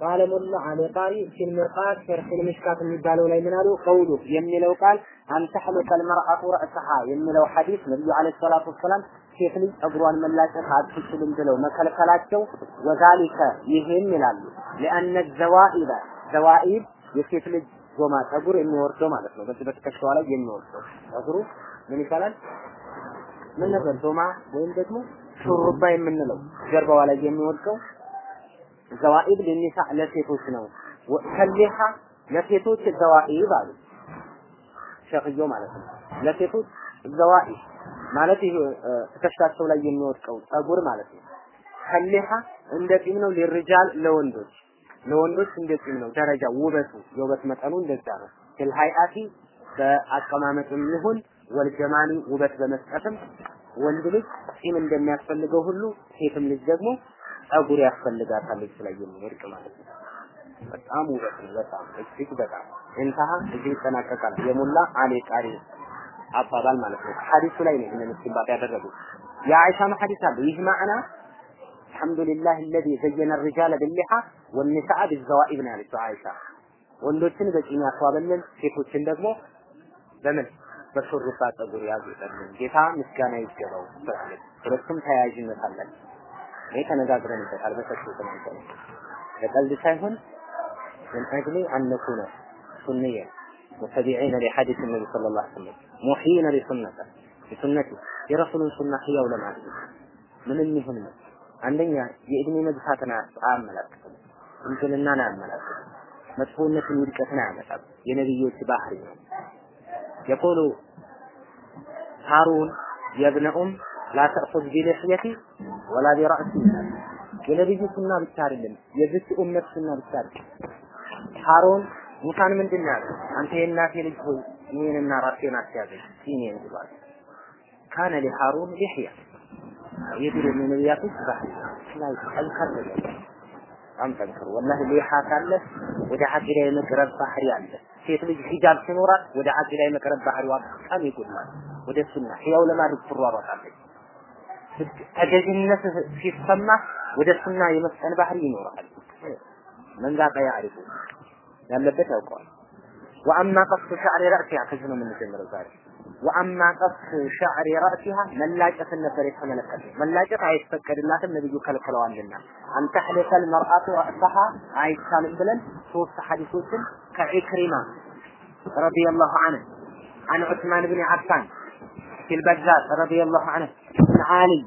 ቃለ ሙላ አለቃሪ ፊል ምርቃት ሸርሕ ልምሽካት የሚባለው ላይ ምን? ቀውሉ የሚለው ቃል አንተሕልቀ ልመርአቱ ረእሰሃ የሚለው ሐዲስ ነቢዩ ዓለይሂ ሰላቱ ወሰላም ሴት ልጅ ጸጉሯን መላጨት አትችልም ብለው መከልከላቸው ወዛሊከ ይህም ይላሉ ሊአነ ዘዋኢበ ዘዋኢብ የሴት ልጅ ዞማ ጸጉር የሚወርደው ማለት ነው። በዚህ በትከሻዋ ላይ የሚወርደው ጸጉሩ ምን ይባላል? ምን ነበር? ዞማ ወይም ደግሞ ሹሩባ የምንለው ጀርባዋ ላይ የሚወድቀው ዘዋኢብ ለኒሳ ለሴቶች ነው። ከሊሃ ለሴቶች ዘዋኢብ አሉ ሸኽዮ ማለት ነው። ለሴቶች ዘዋኢብ ማለት ይሄ ትከሻቸው ላይ የሚወድቀው ጸጉር ማለት ነው። ከሊሃ እንደ ጢም ነው። ሊርጃል ለወንዶች ለወንዶች እንደ ጢም ነው። ደረጃ ውበቱ የውበት መጠኑ እንደዛ ነው። ፊል በአቀማመጥም ይሁን ወልጀማኒ ውበት በመስጠትም ወንድ ልጅ ጢም እንደሚያስፈልገው ሁሉ ሴትም ልጅ ደግሞ ጸጉር ያስፈልጋታል ልጅ ላይ የሚወድቅ ማለት ነው። በጣም ውበት ነው። በጣም እጅግ በጣም እንታሃ እዚህ ይጠናቀቃል። የሙላ አሊ ቃሪ አባባል ማለት ነው። ሐዲሱ ላይ ነው ይህንን እስቲንባጥ ያደረጉት። የአይሻም ሐዲስ አለ። ይህ ማዕና አልሐምዱሊላህ الذي زين الرجال باللحى والنساء بالزوائب ነው ያለችው አይሻ። ወንዶችን በፂም ያስዋበልን፣ ሴቶችን ደግሞ በምን በሹሩባ ጸጉር ያጌጠልን ጌታ ምስጋና ይገባው ትላለች። ሁለቱም ተያያዥነት አላቸው። ይሄ ተነጋግረንበታል በሰፊው ተናገረ ለቀልድ ሳይሆን من أجل أن نكون سنيا متبعين لحديث النبي صلى الله عليه وسلم محيين لسنته لسنته የረሱሉን ሱና ህያው ለማድረግ ምንም ይሁን ነው። አንደኛ የእድሜ መግፋትን አያመላክትም፣ እንዝልናን አያመላክትም፣ መጥፎነትን ውድቀትን አያመጣም። የነቢዮች ባህሪ ነው። يقول هارون يا ابن أم لا تأخذ بلحيتي ولا برأسي የነቢዩ ሱና ብቻ አይደለም፣ የዚች ኡመት ሱና ብቻ አይደለም። ሃሮን ሙሳን ምንድን ነው ያለው? አንተ የእናቴ ልጅ ሆይ እኔንና ራሴን አትያዘኝ ጺሜን ብሏል። ካነ ሊሃሩን ሊሕያ የድሮ ነቢያቶች ባህል ላይ ጠንከር በጣም ጠንከር ወላሂ ሊሓ ካለ ወደ አቂዳ የመቅረብ ባህሪ አለ። ሴት ልጅ ሂጃብ ሲኖራት ወደ አቂዳ የመቅረብ ባህሪዋ በጣም ይጎድላል። ወደ ሱና ህያው ለማድረግ ትሯሯጣለች። ተገዥነት ሲሰማ ወደ ሱና የመስጠን ባህሪ ይኖራል። መንዛቃ ያዕሪፉ ያለበት ያውቀዋል። ወአማ ቀሱ ሸዕሪ ረእሲሃ ከዚህ ነው የምንጀምረው ዛሬ። ወአማ ቀፍ ሻዕሪ ረእሲሃ መላጨትን ነበር የተመለከተ መላጨት አይፈቀድላትም ነብዩ ከልክለዋልና። አንተሕሊቀል መርአቱ ረእሰሃ አይቻልም ብለን ሶስት ሐዲሶችን ከኢክሪማ ረዲየላሁ ዐንሁ አን ዑስማን ብን ዓፋን ፊል በዛዝ ረዲየላሁ ዐንሁ እብን ዓሊይ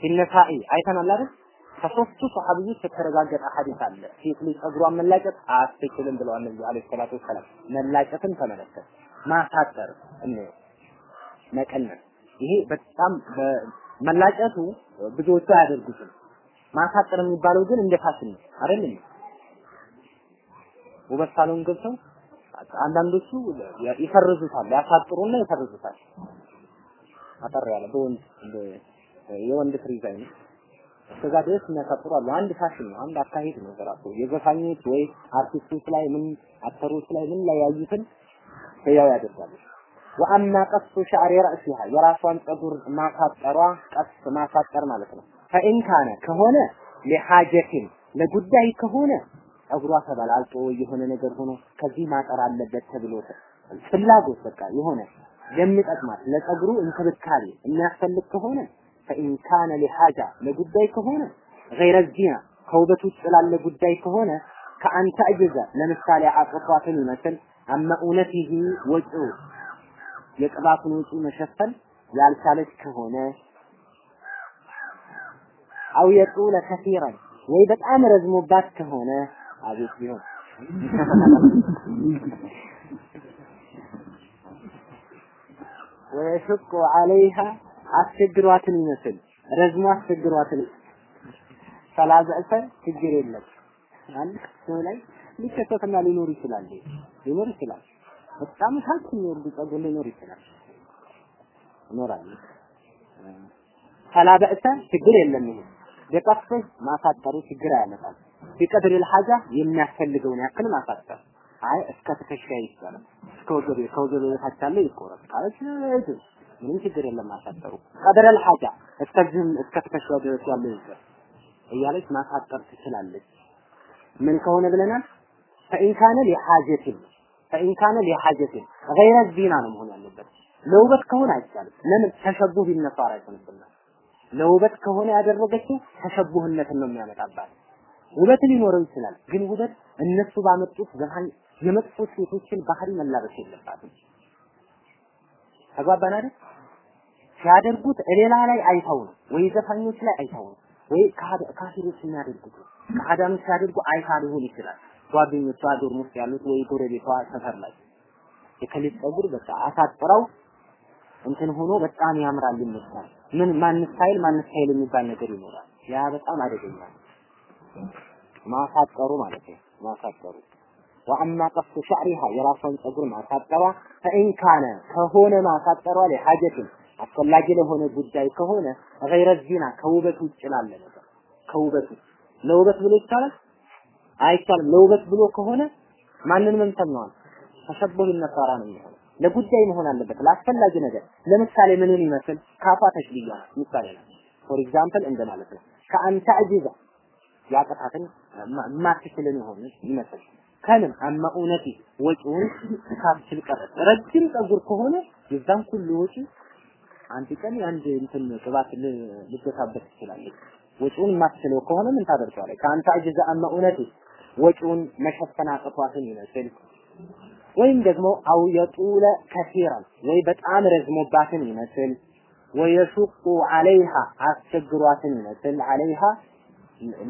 ሲነሳኢ አይተናል አይደል? ከሶስቱ ሰሃቢዎች የተረጋገጠ ሐዲስ አለ። ሴት ልጅ ጸጉሯን መላጨት አትችልም ብለዋል ነብዩ አለይሂ ሰላቱ ወሰላም። መላጨትን ተመለከተ ማሳጠር እነ መቀነስ ይሄ በጣም መላጨቱ ብዙዎቹ አያደርጉትም። ማሳጠር የሚባለው ግን እንደ ፋሽን ነው አይደል? ውበት ሳሎን ገብተው አንዳንዶቹ ይፈርዙታል፣ ያሳጥሩና ይፈርዙታል። አጠር ያለ በወንድ የወንድ አይነት እስከዛ ድረስ የሚያሳጥሩ አሉ። አንድ ፋሽን ነው፣ አንድ አካሄድ ነው በራሱ የዘፋኞች ወይ አርቲስቶች ላይ ምን አክተሮች ላይ ምን ላይ ያዩትን ህያው ያደርጋሉ። ወአማ ቀሱ ሸዕሪ ረእሲሃ የራሷን ጸጉር ማሳጠሯ ቀስ ማሳጠር ማለት ነው። ፈኢን ከሆነ ለሐጀቲን ለጉዳይ ከሆነ ጸጉሯ ተበላልጦ የሆነ ነገር ሆኖ ከዚህ ማጠር አለበት ተብሎ ፍላጎት በቃ የሆነ የሚጠቅማት ለጸጉሩ እንክብካቤ የሚያስፈልግ ከሆነ ፈኢን ካነ ሊሓጃ ለጉዳይ ከሆነ ገይረ ዚና ከውበት ውጭ ላለ ጉዳይ ከሆነ ከአንተ እጅዘ ለምሳሌ አቅፏትን ይመስል አማ እውነቲሂ ወጪው የቅባቱን ወጪ መሸፈን ያልቻለች ከሆነ አው የጡለ ከሲረን ወይ በጣም ረዝሞባት ከሆነ አቤት ቢሆን? ወየሽቁ አለይሃ አስቸግሯትን ይመስል ረዝሞ አስቸግሯትን። ሰላዘእሰ ችግር የለም። አንድ ላይ ሊከሰትና ሊኖር ይችላል ሊኖር ይችላል። በጣም ታች የሚወርዱ ጸጉር ሊኖር ይችላል ይኖራል። ፈላ ችግር የለም። ይሄ በቀፍህ ማሳጠሩ ችግር አያመጣም። ቢቀድር ልሐጃ የሚያስፈልገውን ያክል ማሳጠር አይ እስከ ትከሻ ይባላል። እስከ ወገቤ ከወገቤ በታች ይቆረጥ ካለች ምንም ችግር የለም ማሳጠሩ። ቀድረል ሐጃ እስከዚህም እስከ ትከሻው ድረስ ያለው ይዘር እያለች ማሳጠር ትችላለች። ምን ከሆነ ብለናል? ፈኢን ካነ ሊሐጀትን ፈኢን ካነ ሊሐጀትን ገይረ ዚና ነው መሆን ያለበት። ለውበት ከሆነ አይቻልም። ለምን ተሸቡህ ቢነሳራ ይሆንብናል። ለውበት ከሆነ ያደረገችው ተሸቡህነትን ነው የሚያመጣባት። ውበት ሊኖረው ይችላል፣ ግን ውበት እነሱ ባመጡት ዘሃን የመጥፎ ሴቶችን ባህሪ መላበስ የለባትም። ተግባባን? ሲያደርጉት ሌላ ላይ አይተው ነው ወይ ዘፋኞች ላይ አይተው ነው ወይ ካፊሮች የሚያደርጉት ከአዳኖች ሲያደርጉ አይታ ሊሆን ይችላል። ጓደኞቿ dorm ውስጥ ያሉት ወይ ጎረቤቷ ሰፈር ላይ የከሊት ጸጉር በቃ አሳጥረው እንትን ሆኖ በጣም ያምራል ይመስላል። ምን ማን style ማን style የሚባል ነገር ይኖራል። ያ በጣም አደገኛ ነው። ማሳጠሩ ማለት ነው። ማሳጠሩ ወአማ ቀሱ ሸዕሪሃ የራሷን ጸጉር ማሳጠሯ ፈኢን ካነ ከሆነ ማሳጠሯ ለሐጀትን አስፈላጊ ለሆነ ጉዳይ ከሆነ ገይረ ዚና ከውበት ውጭ ላለ ነገር ከውበት ለውበት ብሎ ይቻላል አይቻልም። ለውበት ብሎ ከሆነ ማንን መምሰል? ተሸበሁ ነሳራ ነው የሚሆነው። ለጉዳይ መሆን አለበት፣ ለአስፈላጊ ነገር። ለምሳሌ ምንን ይመስል ካፋ ተሽቢያ ነው ምሳሌ ነው። ፎር ኤግዛምፕል እንደማለት ነው። ከአንተ አጂዛ ያቀታትን ማትችልን የሆነ ይመስል ከምን አማ እውነቲ ወጪውን ሳትችል ቀረች። ረጅም ጸጉር ከሆነ የዛን ሁሉ ወጪ አንድ ቀን አንድ እንትን ቅባት ልገታበት ትችላለች። ወጪውን የማትችለው ከሆነ ምን ታደርገዋለች? ከአንተ አጅዛ አማ እውነቲ ወጪውን መሸፈን አቅቷትን ይመስል ወይም ደግሞ አው የጡለ ከሲራን ወይ በጣም ረዝሞባትን ይመስል ወየሹቁ አለይሃ አስቸግሯትን ይመስል አለይሃ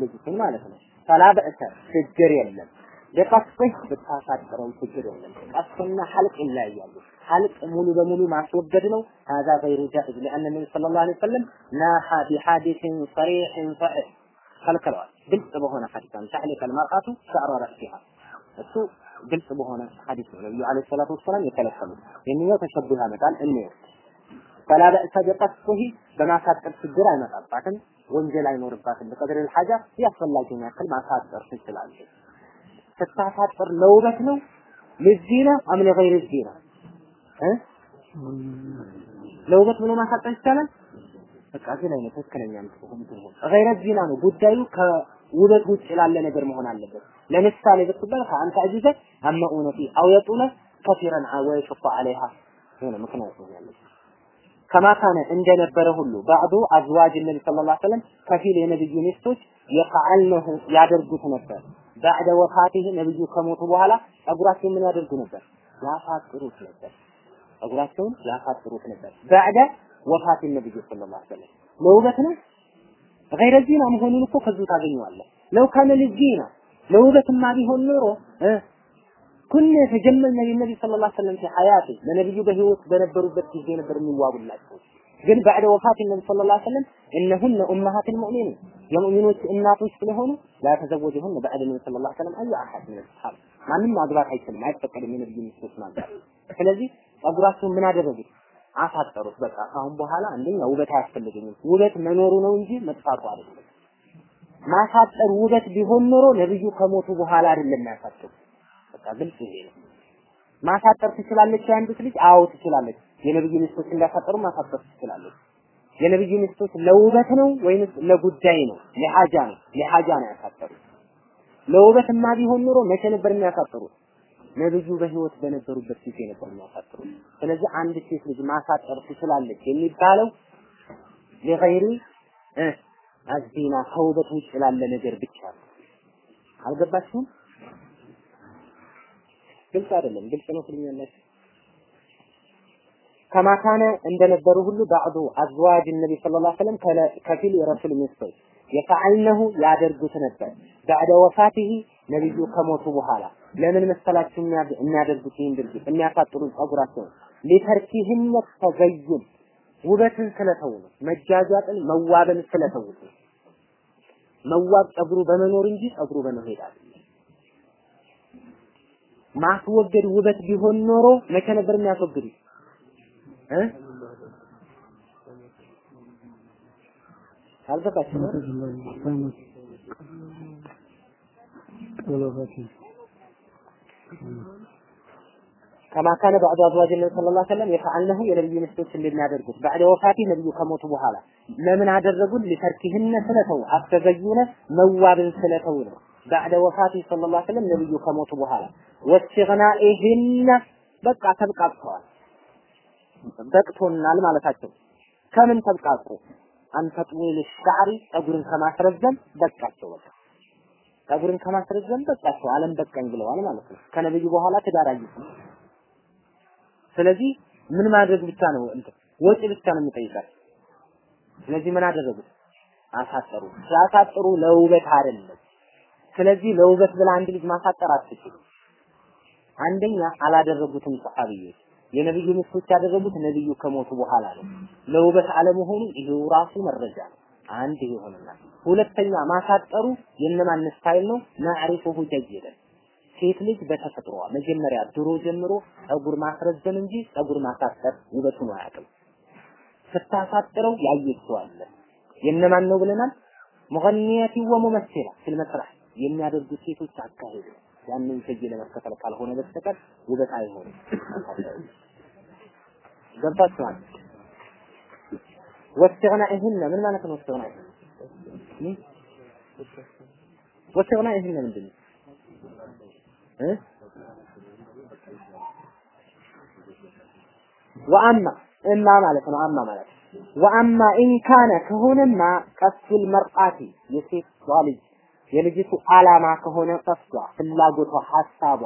ልጅትን ማለት ነው። ፈላ በእሰ ችግር የለም በቀስህ ብታሳጥረው ችግር የለም። ቀስና ሐልቅ ይለያያሉ። ሐልቅ ሙሉ በሙሉ ማስወገድ ነው። هذا غير جائز لأن النبي صلى الله عليه وسلم ناحى بحادث صريح صحيح خلق الرأس قلت بهنا حديثا. تحلق المرأة شعر رأسها. السوء قلت هنا حديث النبي عليه الصلاة والسلام يتلفل لأنه يتشبه مثلا النور فلا بأس بقصه بما فاتر في الدراء مثلا لكن وانجل عين بقدر الحاجة يصل لك ما يقل ما فاتر في السلام ستا فاتر لو بكنو للزينة أم لغير الزينة ها؟ لو بكنو ما فاتر السلام በቃ ላይ ነው ትክክለኛ ምትሆን ገይረ ዚና ነው ጉዳዩ ከውበት ውጭ ላለ ነገር መሆን አለበት። ለምሳሌ ብትባል ከአንተ አጂዘ አማ ኡነቲ አው የጡለ ከፊረን ወይ ሹፋ አለይሃ ይሄ ነው ምክንያቱ ያለው ከማ እንደነበረ ሁሉ ባዕዱ አዝዋጅ ነቢ ሰለላሁ ዐለይሂ ወሰለም ከፊል የነብዩ ሚስቶች የፈዓልነሁ ያደርጉት ነበር። ባዕደ ወፋቲህ ነብዩ ከሞቱ በኋላ ጸጉራቸውን ምን ያደርጉ ነበር? ያፋጥሩት ነበር። ጸጉራቸውን ያፋጥሩት ነበር። ባዕደ ወፋት ነብዩ ሰለላሁ ዐለይሂ ወሰለም ለውበት ነው። ገይረ ዚና መሆኑን እኮ ከዚሁ ታገኘዋለህ። ለው ካነ ልዚና ለውበትማ ቢሆን ኖሮ ኩነ ተጀመልነ ሊነቢ ሰለላሁ ዐለይሂ ወሰለም ፊ ሐያቲ ለነብዩ በህይወት በነበሩበት ጊዜ ነበር የሚዋቡላቸው። ግን ባዕደ ወፋት ነቢ ሰለላሁ ዐለይሂ ወሰለም እነሁነ ኡመሃቱል ሙእሚኒን የሙእሚኖች እናቶች ስለሆኑ ላ ተዘወጀሁነ ባዕደ ነቢ ሰለላሁ ዐለይሂ ወሰለም አዩ አሐድ ምን ሰሐባ ማንም ማግባት አይችልም፣ አይፈቀድም የነብዩ ሚስቶች ማግባት። ስለዚህ ጸጉራቸውን ምን አደረጉት? አሳጠሩት። በቃ ካሁን በኋላ አንደኛ ውበት አያስፈልገኝም፣ ውበት መኖሩ ነው እንጂ መጥፋቱ አይደለም። ማሳጠር ውበት ቢሆን ኖሮ ነብዩ ከሞቱ በኋላ አይደለም ያሳጠሩ። በቃ ግልጽ ይሄ ነው። ማሳጠር ትችላለች የአንዲት ልጅ? አዎ ትችላለች። የነብዩ ሚስቶች እንዳሳጠሩ ማሳጠር ትችላለች። የነብዩ ሚስቶች ለውበት ነው ወይንስ ለጉዳይ ነው? ለሐጃ ነው። ለሐጃ ነው ያሳጠሩት። ለውበትማ ቢሆን ኖሮ መቼ ነበር የሚያሳጥሩት? ነብዩ በህይወት በነበሩበት ጊዜ ነበር የሚያሳጥሩት። ስለዚህ አንድ ሴት ልጅ ማሳጠር ትችላለች የሚባለው ለገይሪ አዚና ከውበት ውጭ ላለ ነገር ብቻ ነው። አልገባችሁም? ግልጽ አይደለም። ግልጽ ነው ትሉኛላችሁ። ከማካነ እንደነበሩ ሁሉ ባዕዱ አዝዋጅ ነቢ ሰለላሁ ዐለይሂ ወሰለም ከፊል የረሱል ሚስቶች የፈዐልነሁ ያደርጉት ነበር ባዕደ ወፋቲሂ ነብዩ ከሞቱ በኋላ ለምን መሰላችሁ የሚያደርጉት ይህን ድርጊት? የሚያሳጥሩን ጸጉራቸውን ሊተርኪህም ተዘዩን ውበትን ስለተው ነው። መጃጃጥን መዋብን ስለተውት ነው። መዋብ ጸጉሩ በመኖር እንጂ ጸጉሩ በመሄድ አይደለም። ማስወገድ ውበት ቢሆን ኖሮ መቼ ነበር የሚያስወግዱት? እ አልገባችም ከማ ካነ ባዕዱ አዝዋጅ ነቢ ሰለላሁ ዐለይሂ ወሰለም የፈዐልነሁ የነብዩ ሚስቶች እንደሚያደርጉት ባዕደ ወፋቲ ነብዩ ከሞቱ በኋላ ለምን አደረጉት? ሊተርኪህነ ስለተው አስተዘዩነ መዋብን ስለተው ነው። ባዕደ ወፋቲ ሰለላሁ ዐለይሂ ወሰለም ነብዩ ከሞቱ በኋላ ወስግናኢህነ በቃ ተብቃቅተዋል። በቅቶናል ማለታቸው ከምን ተብቃቁ? አንተጥዊል ሻዕሪ ጸጉርን ከማስረዘም በቃቸው በቃ ጸጉርን ከማስረዘም በቃቸው አለም በቃኝ ብለዋል ማለት ነው። ከነብዩ በኋላ ትዳር አይይዙ። ስለዚህ ምን ማድረግ ብቻ ነው እንትን ወጪ ብቻ ነው የሚጠይቃል። ስለዚህ ምን አደረጉት? አሳጠሩ። ሲያሳጥሩ ለውበት አይደለም። ስለዚህ ለውበት ብላ አንድ ልጅ ማሳጠር አትችልም። አንደኛ አላደረጉትም ሰሐቢዎች የነብዩ ሚስቶች ያደረጉት ነብዩ ከሞቱ በኋላ ነው። ለውበት አለመሆኑ ይሄው ራሱ መረጃ ነው። አንድ ይሆንናል። ሁለተኛ ማሳጠሩ የነማን style ነው? نعرفه جيدا ሴት ልጅ በተፈጥሮዋ መጀመሪያ ድሮ ጀምሮ ጸጉር ማስረዘም እንጂ ጸጉር ማሳጠር ውበቱን አያውቅም። ስታሳጥረው ያየችው አለ። የነማን ነው ብለናል? مغنيات وممثلات في المسرح የሚያደርጉ ሴቶች አካሄዱ ያንን ከየ ለመከተል ካልሆነ በስተቀር ውበት አይሆንም። ገብታችኋል? ወስተግናኢህነ ምን ማለት ነው? ወስተግናኢህነ ወስተግናኢህነ ምንድን ነው? እ ወአማ እማ ማለት ነው። አማ ማለት ወአማ ኢንካነ ከሆነማ ቀሱል መርአቲ የሴት ልጅ የልጅቱ አላማ ከሆነ ቀሷ ፍላጎቷ ሐሳቧ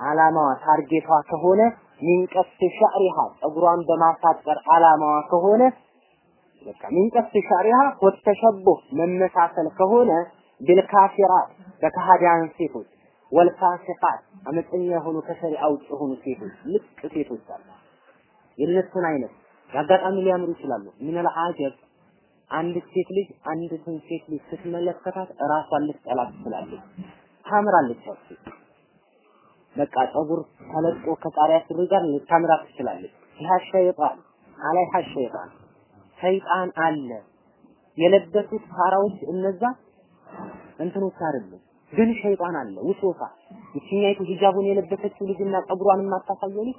አላማዋ ታርጌቷ ከሆነ ሚንቀስ ሸዕሪሃ ጸጉሯን በማሳጠር አላማዋ ከሆነ በቃ ሚንቀስ ሸዕሪሃ ወተሸቡህ መመሳሰል ከሆነ ቢልካፊራት በከሃዲያን ሴቶች ወልፋሲቃት አመፀኛ የሆኑ ከሸሪዓ ውጭ የሆኑ ሴቶች ልቅ ሴቶች አሉ። የእነሱን አይነት የአጋጣሚ ሊያምሩ ይችላሉ። ሚነል አጀብ አንድ ሴት ልጅ አንዲትን ሴት ልጅ ስትመለከታት ራሷን ልትጠላ ትችላለች። ታምራለች። ያቺ በቃ ፀጉር ተለቆ ከጣሪያ ሱሪ ጋር ልታምራት ትችላለች። ይህ ሸይጣን አላይ ሸይጣን ሰይጣን አለ። የለበሱት ፋራዎች እነዛ እንትኖች አይደሉም፣ ግን ሸይጣን አለ ውስወሳ። ይችኛይቱ ሂጃቡን የለበሰችው ልጅና ፀጉሯን የማታሳየው ልጅ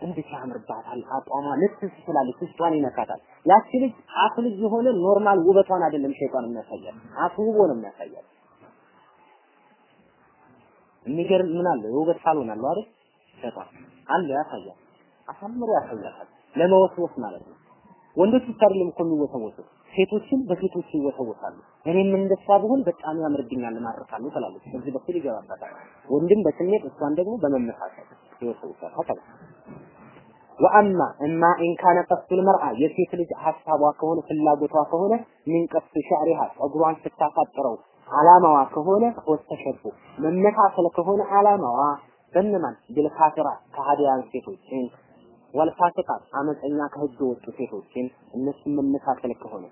እንዴት ያምርባታል፣ አቋሟ ልትስ ትችላለች፣ ውስጧን ይነካታል። ያቺ ልጅ አፍ ልጅ የሆነ normal ውበቷን አይደለም ሸይጣን የሚያሳያል፣ አስውቦ ነው የሚያሳያል። የሚገርም ምን አለ የውበት ሳሎን አለው አይደል? ሸይጣን አለ ያሳያል፣ አሳምሮ ያሳያል፣ ለመወስወስ ማለት ነው። ወንዶች ብቻ አይደለም እኮ የሚወሰወሱት ሴቶችን በሴቶች ይወሰወሳሉ። እኔም እንደሷ ብሆን በጣም ያምርብኛል ማርካለሁ ትላለች። በዚህ በኩል ይገባበታል። ወንድም በስሜት እሷን ደግሞ በመመሳሰል ይወሰውሳል። وأما أما إن كان قصد المرأة የሴት ልጅ ሀሳቧ ከሆነ ፍላጎቷ ከሆነ من قص ጸጉሯን ስታሳጥረው አላማዋ ከሆነ والتشبه መመሳሰል ከሆነ አላማዋ በእነማን بالكافرات ከሃዲያን ሴቶችን والفاسقات አመፀኛ ከህግ ወጡ ሴቶችን እነሱን መመሳሰል ከሆነ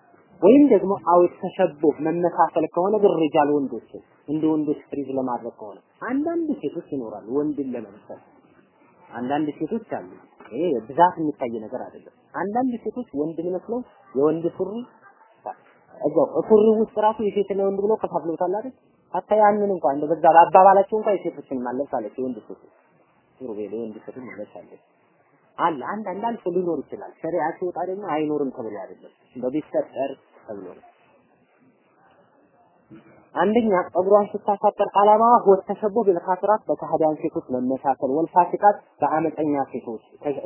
ወይም ደግሞ أو التشبه መመሳሰል ከሆነ بالرجال ወንዶችን እንደ ወንዶች ፍሪዝ ለማድረግ ከሆነ አንዳንድ ሴቶች ይኖራሉ ወንድን ለመምሰል አንዳንድ ሴቶች አሉ። ይሄ ብዛት የሚታይ ነገር አይደለም። አንዳንድ ሴቶች ወንድን መስለው የወንድ ሱሪ እዛው ሱሪ ውስጥ ራሱ የሴትና የወንድ ብለው ከፋፍለውታል አይደል? ሀታ ያንን እንኳን እንደ በዛ በአባባላቸው እንኳን የሴቶችን ማለብስ አለች የወንድ ሱሪ ሱሪ የወንድ ሱሪ ማለብስ አለች አለ አንዳንድ አልፎ ሊኖር ይችላል። ሸሪዓ ሲወጣ ደግሞ አይኖርም ተብሎ አይደለም በቢፈጠር ተብሎ ነው። አንደኛ ጸጉሯን ስታሳጠር አላማዋ ወተሸቦ ቢልካፊራት በከሃዲያን ሴቶች መመሳሰል ወልፋሲቃት በአመፀኛ ሴቶች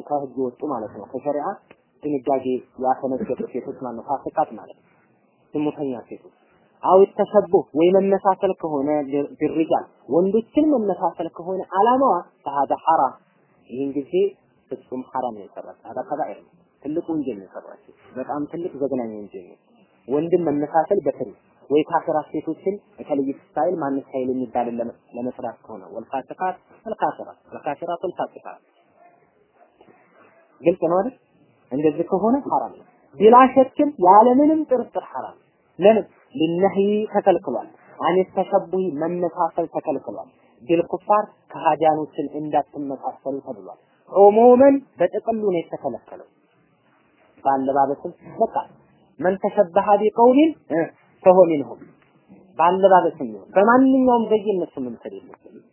ከህግ ወጡ ማለት ነው። ከሸሪዓ ድንጋጌ ያፈነገጡ ሴቶች ማለት ነው። ፋሲቃት ማለት ዝሙተኛ ሴቶች አው ተሸቦ ወይ መመሳሰል ከሆነ ቢሪጃል ወንዶችን መመሳሰል ከሆነ ፈሃደ ሐራም ይህን ጊዜ ፍጹም ሐራም ነው የሰራች አዳ ከባኤር ትልቅ ወንጀል ነው በጣም ትልቅ ዘግናኝ ወንጀል ነው። ወንድም መመሳሰል በትሪ ወይ كافرات ሴቶችን የተለየ style ማን style የሚባል ለመስራት ከሆነ والفاسقات والكافرات والكافرات والفاسقات ግልጽ ነው አይደል? እንደዚህ ከሆነ ሐራም ነው። بلا ያለምንም ጥርጥር ሐራም ለምን للنهي ተከልክሏል። عن التشبه መመሳሰል ተከልክሏል። بالكفار ከሃዲያኖችን እንዳትመሳሰሉ ተብሏል። عموما በጥቅሉ ነው የተከለከለው። በአለባበስም በቃ من تشبه بقوم فهو منهم በአለባበስም ይሁን በማንኛውም ዘይ እነሱ መምሰል የለብንም።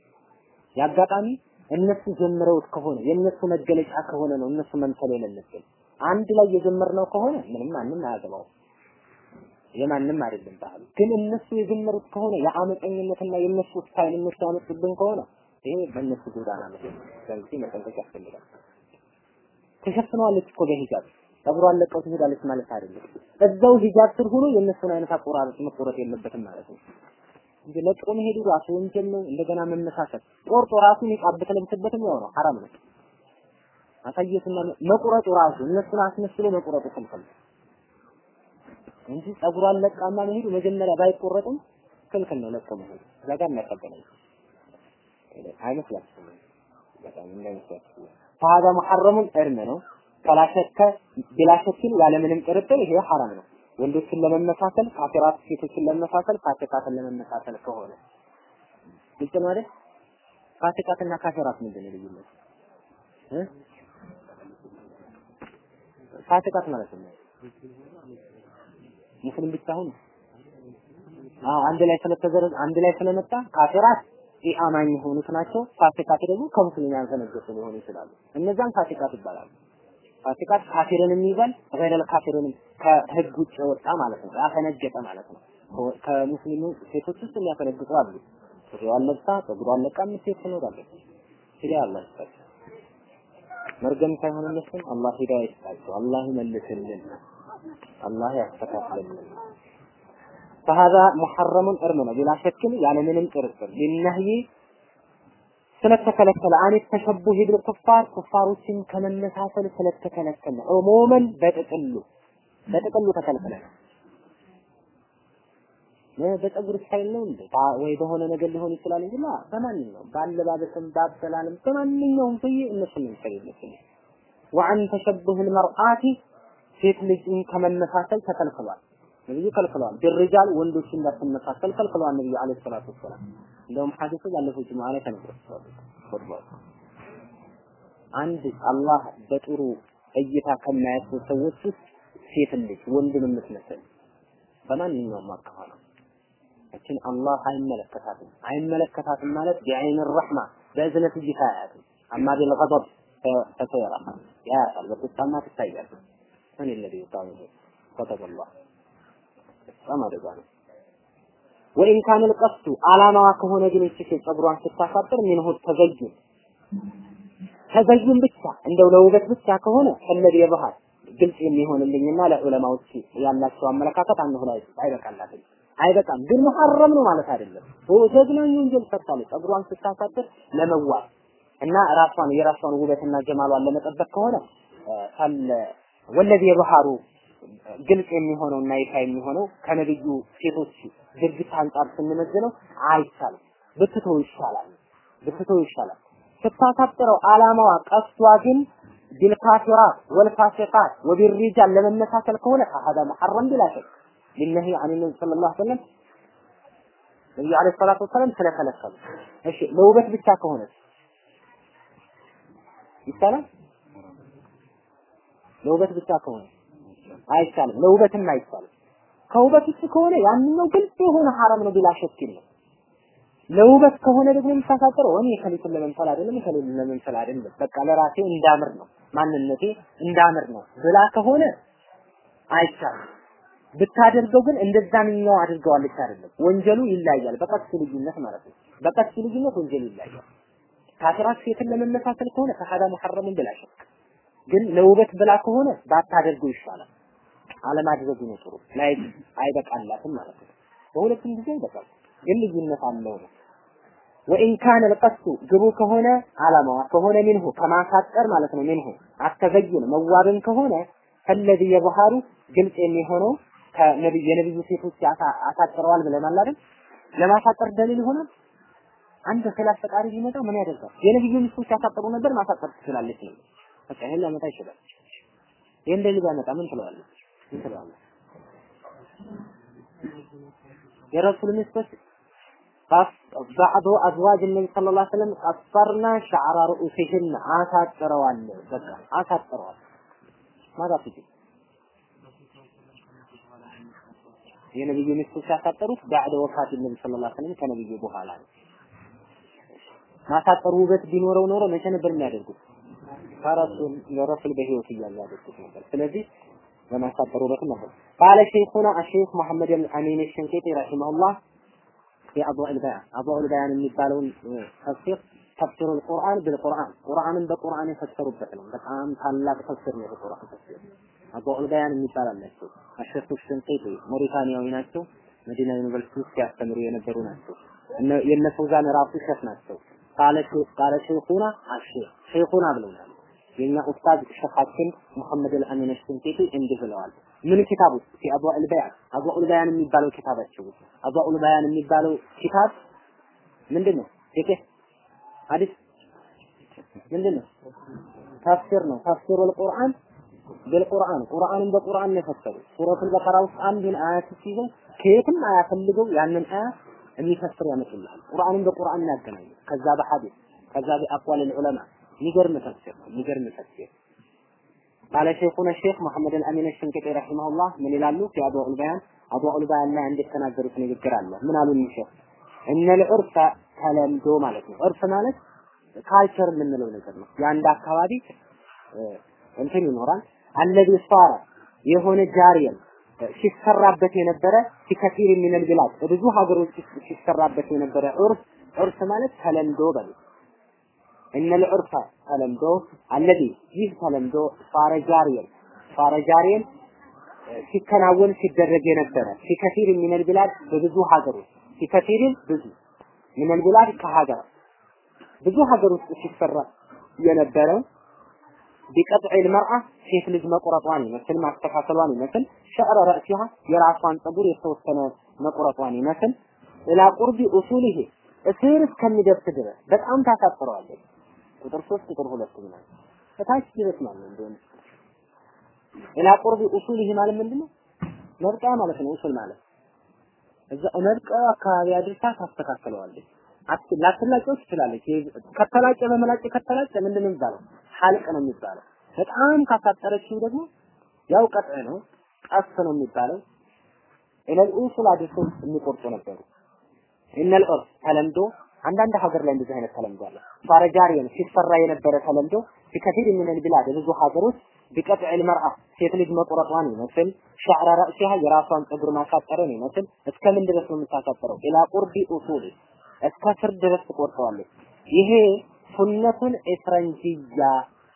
የአጋጣሚ እነሱ ጀምረውት ከሆነ የእነሱ መገለጫ ከሆነ ነው እነሱ መምሰል የሌለብን። አንድ ላይ የጀመርነው ከሆነ ምንም ማንም አያገባው የማንም አይደለም ባህሉ። ግን እነሱ የጀመሩት ከሆነ የአመፀኝነትና የእነሱ style እነሱ ያመጡብን ከሆነ ይሄ በእነሱ ጎዳና ነው። ስለዚህ መጠንቀቅ ያስፈልጋል። ተሸፍነዋለች እኮ በሂጃብ ጸጉሯን ለቀው ትሄዳለች ማለት አይደለም። እዛው ሂጃብ ስር ሆኖ የእነሱን አይነት አቆራረጥ መቆረጥ የለበትም ማለት ነው። እንጂ ለቅጦ መሄዱ ራሱ ወንጀል ነው። እንደገና መመሳሰል ቆርጦ ራሱ ኒቃብ ብትለብስበትም ያው ነው፣ ሐራም ነው። ማሳየትና መቁረጡ ራሱ እነሱን አስመስሎ መቁረጡ ክልክል እንጂ ጸጉሯን ለቃማ መሄዱ መጀመሪያ ባይቆረጥም ክልክል ነው። ለቆ መሄዱ እዛ ጋር የሚያቀበለው አይመስላችሁም? በጣም እንዳይመስላችሁ فهذا محرم እርም ነው። ከላሸከ ቢላሸክል ያለምንም ጥርጥር ይሄ ሐራም ነው። ወንዶችን ለመመሳሰል ካፊራት ሴቶችን ለመመሳሰል ፋሲካትን ለመመሳሰል ከሆነ ግልጽ ነው አይደል? ፋሲካትና ካፊራት ምንድን ነው ልዩነት? እ ፋሲካት ማለት ነው ሙስሊም ብቻ ሁን አዎ አንድ ላይ ስለተዘረ አንድ ላይ ስለመጣ ካፊራት ኢአማኝ የሆኑት ናቸው። ፋሲካት ደግሞ ከሙስሊም ያልተነገሱ ሊሆኑ ይችላሉ። እነዛም ፋሲካት ይባላሉ። ፋሲካት ካፊርን የሚባል ገይረል ካፊርን ከህግ ውጭ የወጣ ማለት ነው። ያፈነገጠ ማለት ነው። ከሙስሊሙ ሴቶች ውስጥ የሚያፈነግጡ አሉ። ሱሪዋን ለብሳ ጸጉሯን ለቃ የምትሄድ ትኖራለች። ሂዳያ አላህ ይስጣቸው። መርገም ሳይሆን እነሱን አላህ ሂዳያ ይስጣቸው። አላህ ይመልስልን። አላህ ያስተካክልልን። فهذا محرم እርም ነው ቢላ ሸክል ያለምንም ጥርጥር ሊነህይ ስለተከለከለ አን ተሸቡህ ቢል ኩፋር ኩፋሮችን ከመመሳሰል ስለተከለከለ ዑሙመን በጥቅሉ በጥቅሉ ተከልክለ በፀጉር ስታይል ነው እንዴ ወይ በሆነ ነገር ሊሆን ይችላል እንጂ ላ በማንኛውም በአለባበስም በአበላልም በማንኛውም ብዬ እነሱ መምሰል የለብንም ወአን ተሸቡህ ልመርአቲ ሴት ልጅን ከመመሳሰል ተከልክሏል ነብዩ ከልክለዋል። ድርጃል ወንዶች እንዳትመሳሰል ከልክለዋል ነብዩ አለይሂ ሰላቱ ወሰላም። እንደውም ሐዲሱ ባለፈው ጁሙዓ ላይ ተነግሯል። አንድ አላህ በጥሩ እይታ ከማያቸው ሰዎች ውስጥ ሴት ልጅ ወንድን የምትመስል በማንኛውም አካባቢ እችን አላህ አይመለከታትም። አይመለከታትም ማለት ቢዐይን ረሕማ በእዝነት እይታ አያትም። አማ ቢልገደብ ፈሰየራሃ ያያታል፣ በቁጣማ ትታያለች። ምን ለዚህ ጣሙ ገደብ አላህ በጣም አደጋ ነው። ወኢን ካን ልቀስቱ አላማዋ ከሆነ ግን እቺ ጸጉሯን ስታሳጥር ሚንሁ ተዘዩን ተዘዩን ብቻ እንደው ለውበት ብቻ ከሆነ ከለድ የባህል ግልጽ የሚሆንልኝና ለዑለማዎች ያላቸው አመለካከት አንሁ ላይ አይበቃላትም። አይበቃም ግን መሐረም ነው ማለት አይደለም። ተዝናኝ ወንጀል ሰርታለች። ጸጉሯን ስታሳጥር ለመዋብ እና ራሷን የራሷን ውበትና ጀማሏን ለመጠበቅ ከሆነ ፈለ ወለዚ የባህሩ ግልጽ የሚሆነው እና ይፋ የሚሆነው ከነብዩ ሴቶች ድርጊት አንጻር ስንመዝነው አይቻልም። ብትተው ይሻላል፣ ብትተው ይሻላል። ስታሳጥረው አላማዋ ቀስቷ ግን ቢልካፊራት ወልፋሲቃት ወቢሪጃል ለመመሳሰል ከሆነ ፈሀዳ መሐረም ቢላ ሸክ ሊነሂ አን ነቢ ሰለላሁ ዐለይሂ ወሰለም ነብዩ ዐለይሂ ሰላቱ ወሰላም ስለከለከሉ። እሺ ለውበት ብቻ ከሆነ ይቻላል? ለውበት ብቻ ከሆነ አይቻልም። ለውበትም አይቻልም። ከውበት ውጭ ከሆነ ያንኛው ግልጽ የሆነ ሐራም ነው ቢላ ሸክ ነው። ለውበት ከሆነ ደግሞ የምታሳጥረው እኔ ከሊቱን ለመምሰል አይደለም ከሌሉን ለመምሰል አይደለም፣ በቃ ለራሴ እንዳምር ነው ማንነቴ እንዳምር ነው ብላ ከሆነ አይቻልም። ብታደርገው ግን እንደዛንኛው አድርገዋለች አይደለም። ወንጀሉ ይለያያል። በቀስቱ ልዩነት ማለት ነው። በቀስቱ ልዩነት ወንጀሉ ይለያያል። ካፊራት ሴትን ለመመሳሰል ከሆነ ፈሐዳ ሙሐረምን ብላ ሸክ ግን ለውበት ብላ ከሆነ ባታደርገው ይሻላል። አለማድረጉ ነው ጥሩ። ላይ አይበቃላትም ማለት ነው። በሁለቱም ጊዜ ይበቃል፣ ግን ልዩነት አለው ነው። ወኢን ካነ ልቀስቱ ግቡ ከሆነ አላማዋ ከሆነ ሚንሁ ከማሳጠር ማለት ነው። ሚንሁ አተዘዩን መዋብን ከሆነ ከለዚ የባህሩ ግልጽ የሚሆነው ከነብይ ሴቶች አሳጥረዋል ብለናል አይደል? ለማሳጠር ደሊል ይሆናል። አንድ ኺላፍ ፈቃሪ ቢመጣ ምን ያደርጋል? የነብዩ ሚስቶች ያሳጥሩ ነበር ማሳጠር ትችላለች ነው። በቃ ይሄን ሊያመጣ ይችላል። ይሄን ደሊል ቢያመጣ ምን ትለዋለህ? ይችላል። የረሱል ሚስቶች ባዕዶ አዝዋጅ ነቢ ስለ ላ ስለም ቀሰርና ሻዕራ ርኡሲህን አሳጥረዋል። በቃ አሳጥረዋል። ማዛፍ ይችል የነብዩ ሚስቶች ያሳጠሩት ባዕደ ወፋት ነቢ ስለ ላ ስለም ከነብዩ በኋላ ነው። ማሳጠሩ ውበት ቢኖረው ኖሮ መቼ ነበር የሚያደርጉት? ከረሱል የረሱል በህይወት እያሉ ያደርጉት ነበር። ስለዚህ ለማሳጠሩ በኩል ነበር። قال شيخنا الشيخ محمد بن امين الشنقيطي رحمه الله في اضواء የሚባለውን ተፍሲር ተፍሲር القرآن بالقرآن ቁርአንን በቁርአን የፈሰሩበት ነው። በጣም ታላቅ ተፍሲር ነው የቁርአን ተፍሲር። አضواء البيان የሚባል አላቸው። الشيخ الشنقيطي ሞሪታኒያዊ ናቸው። መዲና ዩኒቨርሲቲ ውስጥ ያስተምሩ የነበሩ ናቸው። የእነ ፈውዛን ራሱ ሸፍ ናቸው قال قال شيخنا ብለውናል። የኛ ኡስታዝ ሸኻችን መሐመድ አልአሚን ሽንቄቲ እንዲህ ብለዋል። ምን ኪታብ ውስጥ ፊ አድዋኡል በያን አድዋኡል በያን የሚባለው ኪታባቸው ውስጥ አድዋኡል በያን የሚባለው ኪታብ ምንድን ነው? ፊቅህ ሐዲስ ምንድን ነው? ተፍሲር ነው። ተፍሲሩል ቁርአን بالقرآن ቁርአንን በቁርአን ነው የፈሰሩ። ሱረቱል በቀራ ውስጥ አንዱን አያት ሲይዘው ከየትም አያፈልገው ያንን አያ የሚፈስር ያመጡልሃል። ቁርአንን በቁርአን ያገናኙ ከዛ በሐዲስ ከዛ በአቋል ዑለማ የሚገርም ተፍሲር የሚገርም ተፍሲር قال شيخنا الشيخ محمد الأمين الشنقيطي رحمه الله من ይላሉ في أضواء البيان أضواء البيان ላይ አንድ የተናገሩት ንግግር አለ ምን አሉ ሼክ እነ العرف ተለምዶ ማለት ነው ዕርፍ ማለት ካልቸር የምንለው ነገር ነው የአንድ አካባቢ እንትን ይኖራል አለዚ ሷረ የሆነ ጃሪየን ሲሰራበት የነበረ ሲከቲር የሚነል ብላድ በብዙ ሀገሮች ሲሰራበት የነበረ ዑርፍ ዑርፍ ማለት ተለምዶ በሉ إن العرف ተለምዶ الذي ይህ ተለምዶ صار جاريا صار جاريا ሲከናወን ሲደረግ የነበረ في كثير من البلاد በብዙ ሀገሮች في كثير ብዙ من البلاد ከሀገር ብዙ ሀገር ውስጥ ሲሰራ የነበረው بقطع المرأة ሴት ልጅ መቁረጧን ይመስል ማስተካከሏን ይመስል ሸዕረ ረእሲሃ የራሷን ፀጉር የተወሰነ መቁረጧን ይመስል ኢላ ቁርቢ ኡሱሊሂ እስር እስከሚደርስ ድረስ በጣም ታሳጥረዋለች። ቁጥር ሶስት ቁጥር ሁለት ምናምን ከታች ድረስ ማለት እንደሆነ ኢላ ቁርቢ ኡሱሊሂ ማለት ምንድነው? መብቂያ ማለት ነው። ኡሱል ማለት እዛ መብቂያው አካባቢ አድርሳ ታስተካክለዋለች። ላትላጨው ትችላለች። ከተላጨ በመላጭ ከተላጨ ምንድን ነው የሚባለው? حلق ነው የሚባለው። በጣም ካሳጠረችው ደግሞ ያው قطع ነው፣ قص ነው የሚባለው። إلى الأصول አድርሰው የሚቆርጡ ነበሩ። إن العرف ተለምዶ አንዳንድ ሀገር ላይ እንደዚህ አይነት ተለምዶ አለ። صار جاريا ሲሰራ የነበረ ተለምዶ في كثير من البلاد ብዙ ሀገሮች بقطع المرأة ሴት ልጅ መቁረጧን ይመስል شعر رأسها የራሷን ፀጉር ማሳጠርን ይመስል እስከምን ድረስ ነው የምታሳጥረው? إلى قرب أصول እስከ ስር ድረስ ትቆርጠዋለች። ይሄ سنة إفرنجية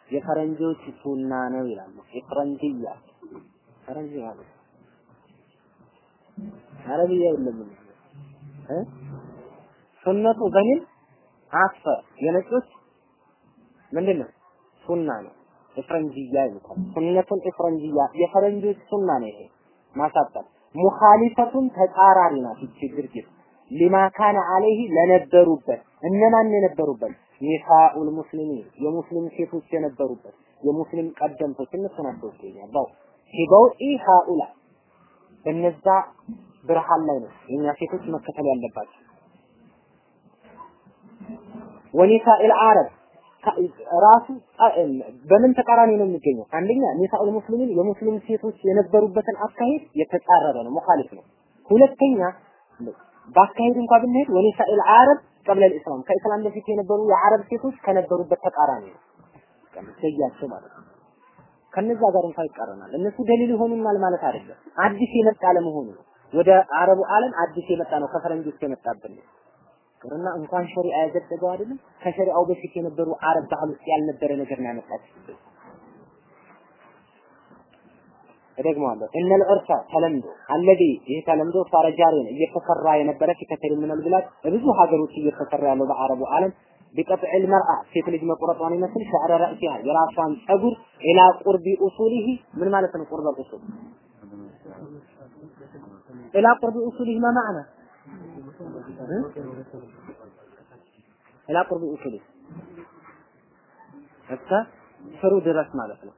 የፈረንጆች ሱና ነው ይላሉ። إفرنجية ፈረንጅ ማለት አረብያ የለም እ سنة በሚል አፈ። የነጮች ምንድን ነው ሱና ነው። إفرنجية ይሉታል። سنة إفرنجية የፈረንጆች ሱና ነው ይሄ። ማሳጠር። ሙኻሊፈቱን ተጻራሪ ናት ይቺ ድርጊት። ሊማ ካነ አለይህ ለነበሩበት። እነማን የነበሩበት? ኒሳኡል ሙስሊሚን የሙስሊም ሴቶች የነበሩበት። የሙስሊም ቀደምቶች እነሱ ናቸው ይገኛል ሲበው ኢሃኡላ በነዛ ብርሃን ላይ ነው የኛ ሴቶች መከተል ያለባቸው ወኒሳኢል አረብ ራሱ በምን ተቃራኒ ነው የሚገኘው? አንደኛ ኒሳኡል ሙስሊሚን የሙስሊም ሴቶች የነበሩበትን አካሄድ የተጻረረ ነው፣ ሙኻሊፍ ነው። ሁለተኛ በአካሄድ እንኳን ብንሄድ ወኒሳኢል አረብ ቀብለ ኢስላም ከኢስላም በፊት የነበሩ የአረብ ሴቶች ከነበሩበት ተቃራኒ ነው። ከሚሰያቸው ማለት ነው። ከነዛ ጋር እንኳን ይቃረናል። እነሱ ደሊል ይሆኑናል ማለት አይደለም። አዲስ የመጣ ለመሆኑ ነው። ወደ አረቡ ዓለም አዲስ የመጣ ነው፣ ከፈረንጆች የመጣብን ነው። ቅርና እንኳን ሸሪዓ ያዘደገው አይደለም ከሸሪዓው በፊት የነበሩ አረብ ባህል ውስጥ ያልነበረ ነገር ነው ያመጣችው። እደግመዋለሁ እነል ዑርፈ ተለምዶ አለዚ ይህ ተለምዶ ፋረጃሪን እየተሰራ የነበረ ፊከተል ምንል ብላት በብዙ ሀገሮች እየተሰራ ያለው በአረቡ ዓለም ቢቀጥዕ ልመርአ ሴት ልጅ መቁረጧን ይመስል ሸዕረ ረእሲሃ የራሷን ጸጉር ኢላ ቁርቢ ኡሱሊሂ ምን ማለት ነው? ቁርበ ኡሱል ኢላ ቁርቢ ኡሱሊሂ ማዕና ኢላ ቁርቢ ኡሱሊሂ እስከ ስሩ ድረስ ማለት ነው።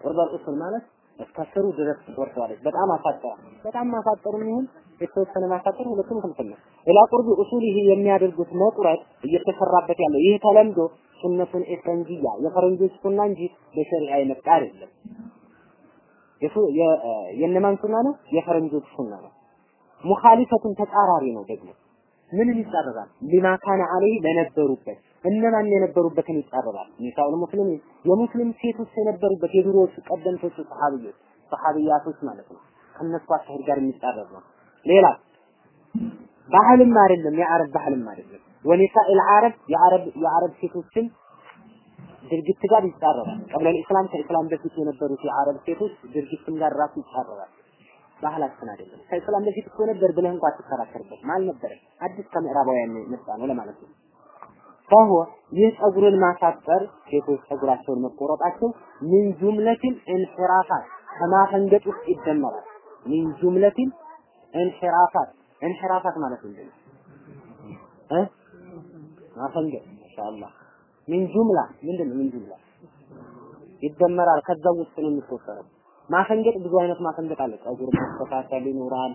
ቁርበል ኡሱል ማለት እስከ ስሩ ድረስ ትቆርጠዋለች። በጣም አሳጠራ በጣም ማሳጠሩ ይሁን የተወሰነ ማሳጠር ሁለቱም ክልክል ነው። ኢላ ቁርቢ ኡሱሊሂ የሚያደርጉት መቁረጥ እየተሰራበት ያለው ይህ ተለምዶ ሱነቱን ኤፍረንጅያ የፈረንጆች ሱና እንጂ በሸሪዓ የመጣ አይደለም። የእነማን ሱና ነው? የፈረንጆች ሱና ነው። ሙኻሊፈቱን ተጻራሪ ነው ደግሞ ምንን ይጻረራል? ሊማ ካነ አለይህ ለነበሩበት እነማን የነበሩበትን ይጻረራል። ኒሳኡል ሙስሊም የሙስሊም ሴቶች የነበሩበት የድሮዎቹ ቀደምቶቹ ሰሃቢዮች ሰሃቢያቶች ማለት ነው። ከነሱ አካሄድ ጋር የሚጻረር ነው። ሌላ ባህልም አይደለም፣ የአረብ ባህልም አይደለም። ወኒሳኢል አረብ የአረብ የአረብ ሴቶችን ድርጊት ጋር ይጻረራል። ቀብለ ኢስላም ከኢስላም በፊት የነበሩት የአረብ ሴቶች ድርጊትም ጋር ራሱ ይጻረራል። ባህላችን አይደለም። ከኢስላም በፊት እኮ ነበር ብለህ እንኳን አትከራከርበትም። አልነበረም። አዲስ ከምዕራባውያን የመጣ ነው ለማለት ነው። ፈሆ ይህ ጸጉርን ማሳጠር ሴቶች ጸጉራቸውን መቆረጣቸው ምን ጁምለቲን እንሕራፋት ከማፈንገጥ ውስጥ ይደመራል። ምን ጁምለቲን እንሕራፋት እንሕራፋት ማለት ምንድን ነው? እ ማፈንገጥ ማሻአላህ ምን ጁምላ ምንድን ነው? ምን ጁምላ ይደመራል። ከዛው ውስጥ ነው የሚቆጠረው። ማፈንገጥ ብዙ አይነት ማፈንገጥ አለ። ጸጉር ማስተካከል ይኖራል፣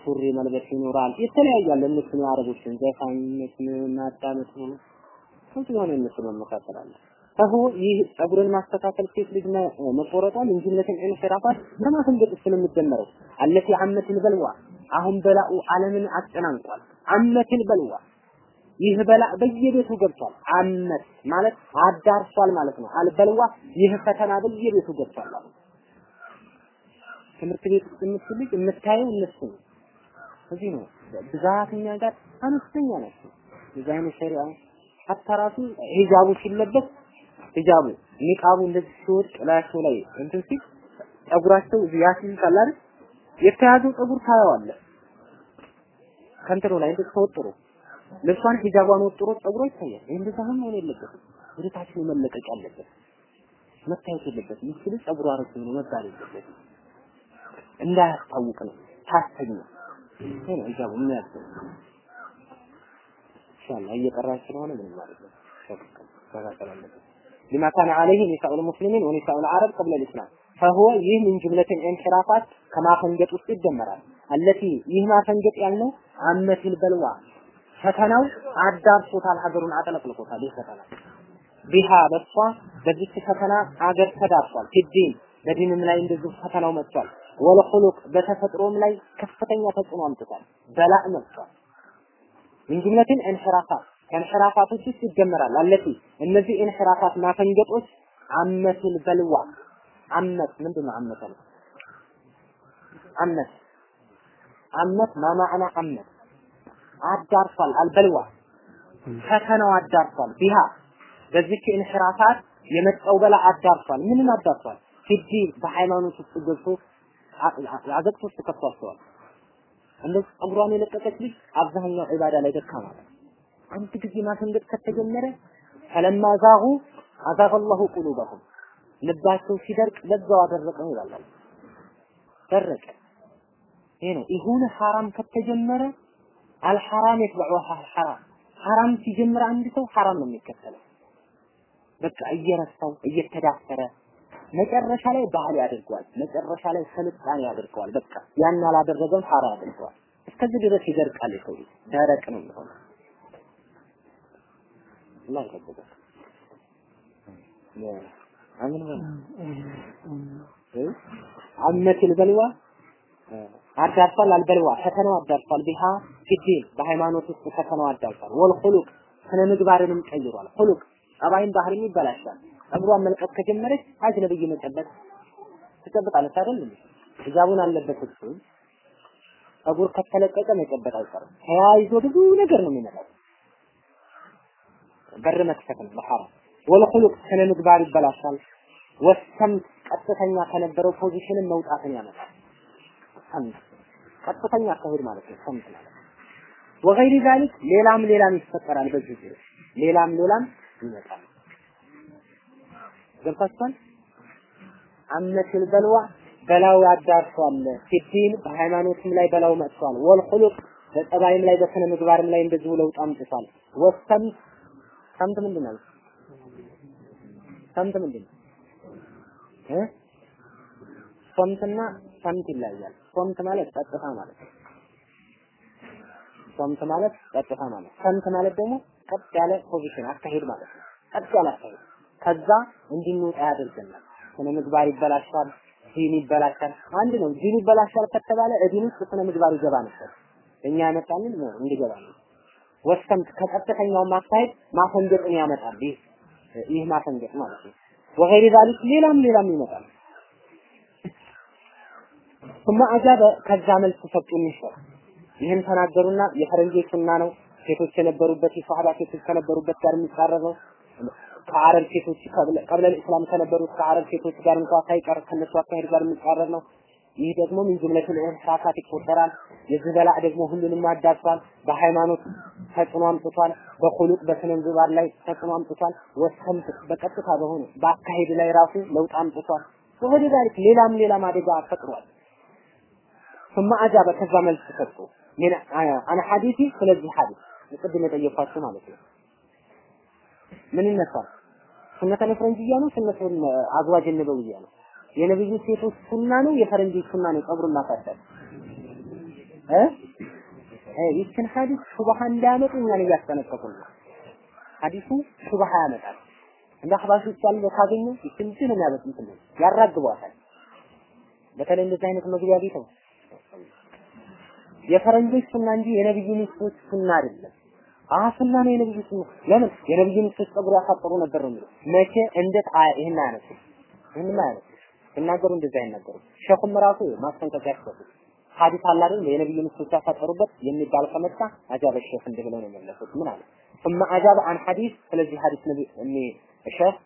ሱሪ መልበስ ይኖራል። የተለያየ አለ። እነሱን የአረቦችን ዘፋኝነት ማዳመጥ ነው ብዙ የሆነ እነሱ መመሳሰል አለ። ፈሁ ይህ ጸጉርን ማስተካከል ሴት ልጅ መቆረጧ ምን ጅምለትን ኢንሒራፋት ከማፈንገጥ ውስጥ ነው የሚደመረው። አለቲ አመትን በልዋ አሁን በላኡ ዓለምን አጨናንቋል። አመትን በልዋ ይህ በላ በየቤቱ ገብቷል። አመት ማለት አዳርሷል ማለት ነው። አልበልዋ ይህ ፈተና በየቤቱ ገብቷል ማለት ትምህርት ቤት ውስጥ የምትልጅ የምታየው እነሱ ነው። እዚህ ነው ብዛት ጋር አነስተኛ ናቸው። የዚህ አይነት ሸሪዓ ሀታ ራሱ ሂጃቡ ሲለበስ ሂጃቡ ኒቃቡ እንደዚህ ሲወድቅ ላያቸው ላይ እንትን ሲል ጸጉራቸው ያስይዛል አይደል? የተያዘው ጸጉር ታየዋለህ ከእንትኑ ላይ እንደዚህ ተወጥሮ ልብሷን ሂጃቧን ወጥሮ ጸጉሯ ይታያል። ይህ እንደዛ መሆን የለበትም። ወደ ታች መለቀቅ ያለበት፣ መታየት የለበትም። ምስል ጸጉሯ ረጅም ነው መባል የለበትም። እንዳያስታውቅ ነው ታስተኛ ይሄ ነው ሂጃቡ የሚያዘው። ኢንሻአላህ እየቀራች ስለሆነ ምንም ማለት ነው መካከል አለበት لما كان عليه نساء المسلمين ونساء العرب قبل الإسلام فهو ይህ من جملة الانحرافات ከማፈንገጥ ውስጥ ይደመራል التي ይህ ማፈንገጥ ያልነው አመቲል በልዋ ፈተናው አዳርሶታል ሀገሩን አጠለቅልቆታል ይህ ፈተና ቢሃ በሷ በዚች ፈተና አገር ተዳርሷል ፊዲን በዲንም ላይ እንደዚሁ ፈተናው መጥቷል ወለኹሉቅ በተፈጥሮም ላይ ከፍተኛ ተጽዕኖ አምጥቷል። በላእ መጥቷል። ምን ጅምለትን እንሕራፋት ከእንሕራፋቶች ውስጥ ይጀመራል። አለቲ እነዚህ እንሕራፋት ማፈንገጦች አመቱል በልዋ። አመት ምንድን ነው አመት አለ? አመት አመት ማማዕና አመት። አዳርሷል አልበልዋ። ፈተናው አዳርሷል። ቢሃ በዚች እንሕራፋት የመጣው በላ አዳርሷል። ምንን አዳርሷል? ፊዲን በሃይማኖት ውስጥ ገብቶ አዘቅት ውስጥ ከቷቸዋል እንደዚህ ጸጉሯን የለቀቀች ልጅ አብዛኛው ዒባዳ ላይ ደካማ ነው። አንድ ጊዜ ማፈንገጥ ከተጀመረ ፈለማ ዛጉ አዛገ አላሁ ቁሉበሁም ልባቸው ሲደርቅ ለዛው አደረቀው ይላል። ደረቀ። ይሄ ነው ይሁን ሐራም ከተጀመረ አልሐራም የትበዑ ሐራም ሐራም ሲጀምር አንድ ሰው ሐራም ነው የሚከተለው። በቃ እየረሳው እየተዳፈረ መጨረሻ ላይ ባህል ያደርገዋል። መጨረሻ ላይ ስልጣኔ ያደርገዋል። በቃ ያን አላደረገም ሐራ ያደርገዋል። እስከዚህ ድረስ ይደርቃል። ሰው ደረቅ ነው የሚሆነው። አላህ ይጠብቀን። አምን አመትል በልዋ አዳርሷል አልበልዋ ፈተናው አዳርሷል ቢሃ ፊዲን በሃይማኖት ውስጥ ፈተናው አዳርሷል ወልኹሉቅ ስነ ምግባርንም ቀይሯል ኹሉቅ ጠባይን ባህሪም ይበላሻል ጸጉሯን መልቀቅ ከጀመረች አጅነብይ መጨበጥ ትጨብጣለች አይደል? እንዴ ሂጃቡን አለበሰች ጸጉር ከተለቀቀ መጨበጥ አይቀርም። ተያይዞ ብዙ ነገር ነው የሚመጣው። በር መክፈት ነው በሐራም ወለኹሉቅ ስነ ምግባር ይበላሻል። ወሰም ቀጥተኛ ከነበረው ፖዚሽንን መውጣትን ያመጣል። ቀጥተኛ አካሄድ ማለት ነው። ሰምት ማለት ወገይሪ ዛሊክ ሌላም ሌላም ይፈጠራል በዚህ ሌላም ሌላም ይመጣል ገብታችኋል አመትል በልዋ? በላው ያዳርሷል። ፊዲን በሃይማኖትም ላይ በላው መጥቷል። ወልኹሉቅ በጸባይም ላይ በስነ ምግባርም ላይ እንደዚሁ ለውጥ አምጥቷል። والسمت سمت? ምንድን ነው سمت ምንድን ነው እ? صمت ና سمت ይለያያል። صمت ማለት ጸጥታ ማለት ነው። صمت ማለት ጸጥታ ማለት سمت ማለት ደግሞ ቀጥ ያለ position አካሄድ ማለት ነው። ቀጥ ያለ አካሄድ ከዛ እንድንወጣ ያደርገናል። ስነ ምግባር ይበላሻል ዲን ይበላሻል። አንድ ነው። ዲን ይበላሻል ከተባለ እዲን ውስጥ ስነ ምግባር ይገባ ነበር። እኛ ያመጣልን ነው እንዲገባ ነው። ወሰምት ከቀጥተኛው ማካሄድ ማፈንገጥን ያመጣል። ይህ ይህ ማፈንገጥ ማለት ነው። ወገይሪ ዛሊክ ሌላም ሌላም ይመጣል። ثم አጃበ ከዛ መልስ ሰጡ የሚሻል። ይህን ተናገሩና የፈረንጆች ሱና ነው። ሴቶች የነበሩበት የሷሃባ ሴቶች ከነበሩበት ጋር የሚጻረር ከአረብ ሴቶች ቀብለ ኢስላም ከነበሩት ከአረብ ሴቶች ጋር እንኳ ሳይቀር ከነሱ አካሄድ ጋር የሚጻረር ነው። ይህ ደግሞ ምን ጅምለቱል ኢህሳሳት ይቆጠራል። የዚህ በላዕ ደግሞ ሁሉንም አዳርሷል። በሃይማኖት ተጽዕኖ አምጥቷል። በኹሉቅ በስነ ምግባር ላይ ተጽዕኖ አምጥቷል። ወሰምት በቀጥታ በሆነ በአካሄድ ላይ ራሱ ለውጥ አምጥቷል። ወደ ዛሊክ ሌላም ሌላም አደጋ ፈጥሯል። ثم አጃበ ከዛ መልስ ሰጡ ምን አነ ሐዲሲ ስለዚህ ሐዲስ ቅድም የጠየኳችሁ ማለት ነው። ምን ይነሳል? ሱነተ ነፍረንጅያ ነው? ሱነተ አዝዋጅ ነበውያ ነው? የነብዩ ሴቶች ሱና ነው? የፈረንጆች ሱና ነው? ጸጉሩን ማሳደግ እ ይችን ሐዲስ ሹብሃ እንዳያመጡ እኛን እያስጠነቀቁ ነው። ሐዲሱ ሹብሃ ያመጣል። እንደ አህባሾች ያለ ካገኙ ይችን ነው የሚያበጡት ነው ያራግቧታል። በተለይ እንደዚህ አይነት መግቢያ ቤተው የፈረንጆች ሱና እንጂ የነብዩ ሚስቶች ሱና አይደለም። ሱና ነው የነብዩ ሱና። ለምን? የነብዩ ሚስቶች ጸጉር ያሳጥሩ ነበር ነው የሚለው። መቼ? እንዴት? ይሄን አያነሱ ይሄን አያነሱ ሲናገሩ እንደዛ አይናገሩ። ሸኹም ራሱ ማስጠንቀቂያ ያስፈቱ ሐዲስ አለ አይደል? የነብዩ ሚስቶች ያሳጠሩበት የሚባል ከመጣ አጃበ ሸኽ እንደ ብለው ነው የመለሱት። ምን አለ? ثم አጃበ አን ሐዲስ። ስለዚህ ሐዲስ ነብይ እኔ ሸኽ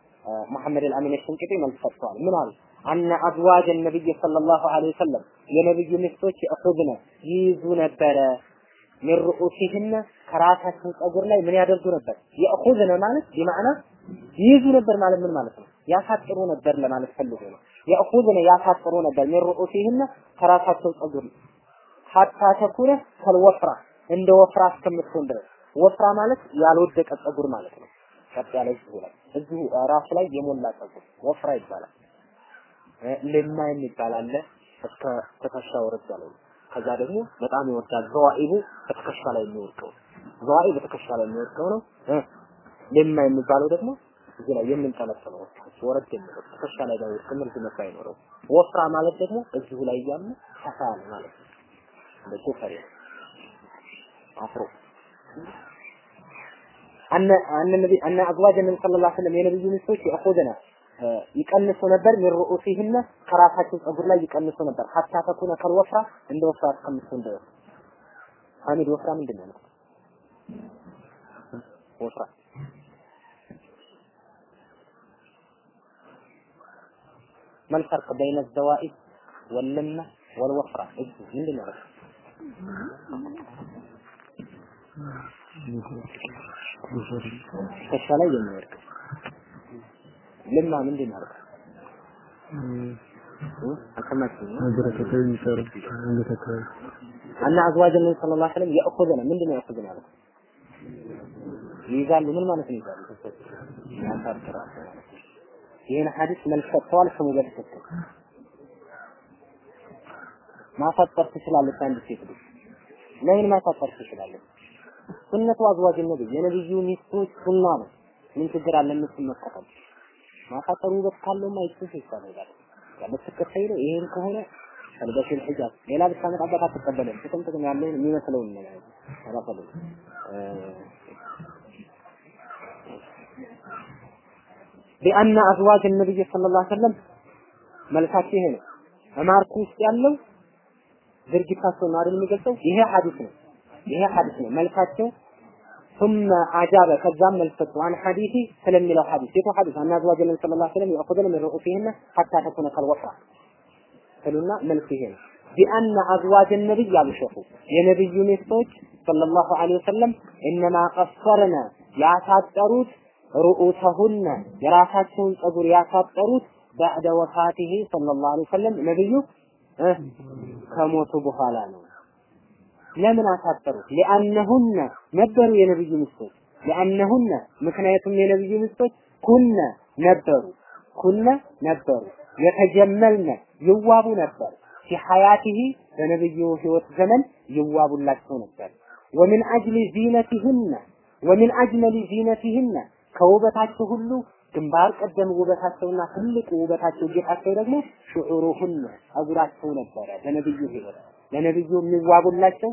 መሐመድ አልአሚን ሽንቅጤ መልስ ሰጥተዋል። ምን አሉ? አነ አዝዋጅ ነብይ ሰለላሁ ዐለይሂ ወሰለም የነብዩ ሚስቶች እኹዝነ ይይዙ ነበረ ሚን ሩኡሲህነ ከራሳቸው ጸጉር ላይ ምን ያደርጉ ነበር? የእኹዝነ ማለት በማዕና ይይዙ ነበር ማለት ምን ማለት ነው? ያሳጥሩ ነበር ለማለት ፈልጎ ነው። የእኹዝነ ያሳጥሩ ነበር ሚን ሩኡሲህነ ከራሳቸው ጸጉር ሐታ ተኩነ ከልወፍራ እንደ ወፍራ እስከምትሆን ድረስ ወፍራ ማለት ያልወደቀ ጸጉር ማለት ነው። ቀጥ ያለ እዚሁ ላይ እዚሁ ራሱ ላይ የሞላ ጸጉር ወፍራ ይባላል። ለማ የሚባል አለ እስከ ትከሻ ወረድ ያለው ከዛ ደግሞ በጣም ይወዳል ዘዋኢቡ በትከሻ ላይ የሚወድቀው። ዘዋኢቡ በትከሻ ላይ የሚወድቀው ነው? ለማ የሚባለው ደግሞ እዚህ ላይ የምንጠለጥለው ወረድ የሚለው ትከሻ ላይ ባይወድቅ ርዝመት ባይኖረው ወፍራ ማለት ደግሞ እዚሁ ላይ እያለ ሰፋ ያለ ማለት ነው። እንደ ጎፈሬ አፍሮ። አነ አነ ነቢ አነ አዝዋጅ ነቢ ሰለላሁ ዐለይሂ ወሰለም የነብዩ ሚስቶች ያኹዘና ይቀንሱ ነበር ሚን ሩኡሲህነ ከራሳቸው ጸጉር ላይ ይቀንሱ ነበር ሀታ ተኩነ ከልወፍራ እንደ ወፍራ እስከምትሆን ድረስ ሐሚድ ወፍራ ምንድን ነው ወፍራ ما الفرق بين الزوائد واللمة والوفرة ምንድን ነው ትከሻ ላይ የሚወድቅ ልማ ምንድን ነው? አና አዝዋጅ ነቢ ሰለላሁ ዐለይሂ ወሰለም የእኹዘነ ምንድን ነው የእኹዘነ ማለት ይይዛሉ ምን ማለት ነው ይይዛሉ? ያሳጥራሉ ይህን ሐዲስ መልስ ሰጥተዋል ስሙ በትክክል ማሳጠር ትችላለች አንድ ሴት ልጅ። ለምን ማሳጠር ትችላለች? ሱነቱ አዝዋጅ ነብይ የነብዩ ሚስቶች ሱና ነው። ምን ችግር አለ? እነሱን መከተል ማሳጠሩ ውበት ካለውማ ይችላል ይቻላል የምትከተይ ነው ይሄን ከሆነ ተልበሽል ሒጃብ ሌላ ብታመጣበት አትቀበልም። ጥቅም ጥቅም ያለውን የሚመስለውን ነው ተባፈሉ ቢአነ አዝዋጅ ነብይ ሰለላሁ ዐለይሂ ወሰለም መልካቸው ይሄ ነው። ማርኩ ውስጥ ያለው ድርጊታቸው ነው አይደል የሚገልጸው? ይሄ ሐዲስ ነው። ይሄ ሐዲስ ነው። መልካቸው ثم أجاب كذام الفت عن حديثي سلم يلو حديث. كيف حديث. عن أزواج النبي صلى الله عليه وسلم يأخذن من رؤوسهن حتى تكون كالوفاء فلنا ملكهن. بأن أزواج النبي يبشخوا የነብዩ ሚስቶች صلى الله عليه وسلم إنما قصرنا يا ያሳጠሩት رؤوسهن የራሳቸውን يا ያሳጠሩት بعد وفاته صلى الله عليه وسلم. نبيه ከሞቱ በኋላ ነው። ለምን አሳጠሩት? ሊአነሁነ ነበሩ የነብዩ ሚስቶች ሊአነሁነ ምክንያቱም የነብዩ ሚስቶች ኩነ ነበሩ። ኩነ ነበሩ። የተጀመልነ ይዋቡ ነበር። ፊ ሐያቲሂ በነብዩ ህይወት ዘመን ይዋቡላቸው ነበር። ወምን አጅሊ ዚነቲህነ ወምን አጅመሊ ዚነቲህነ ከውበታቸው ሁሉ ግንባር ቀደም ውበታቸውና ትልቁ ውበታቸው ጌጣቸው ደግሞ ሽዑሩሁን ጸጉራቸው ነበረ። በነብዩ ህይወት ለነብዩ የሚዋቡላቸው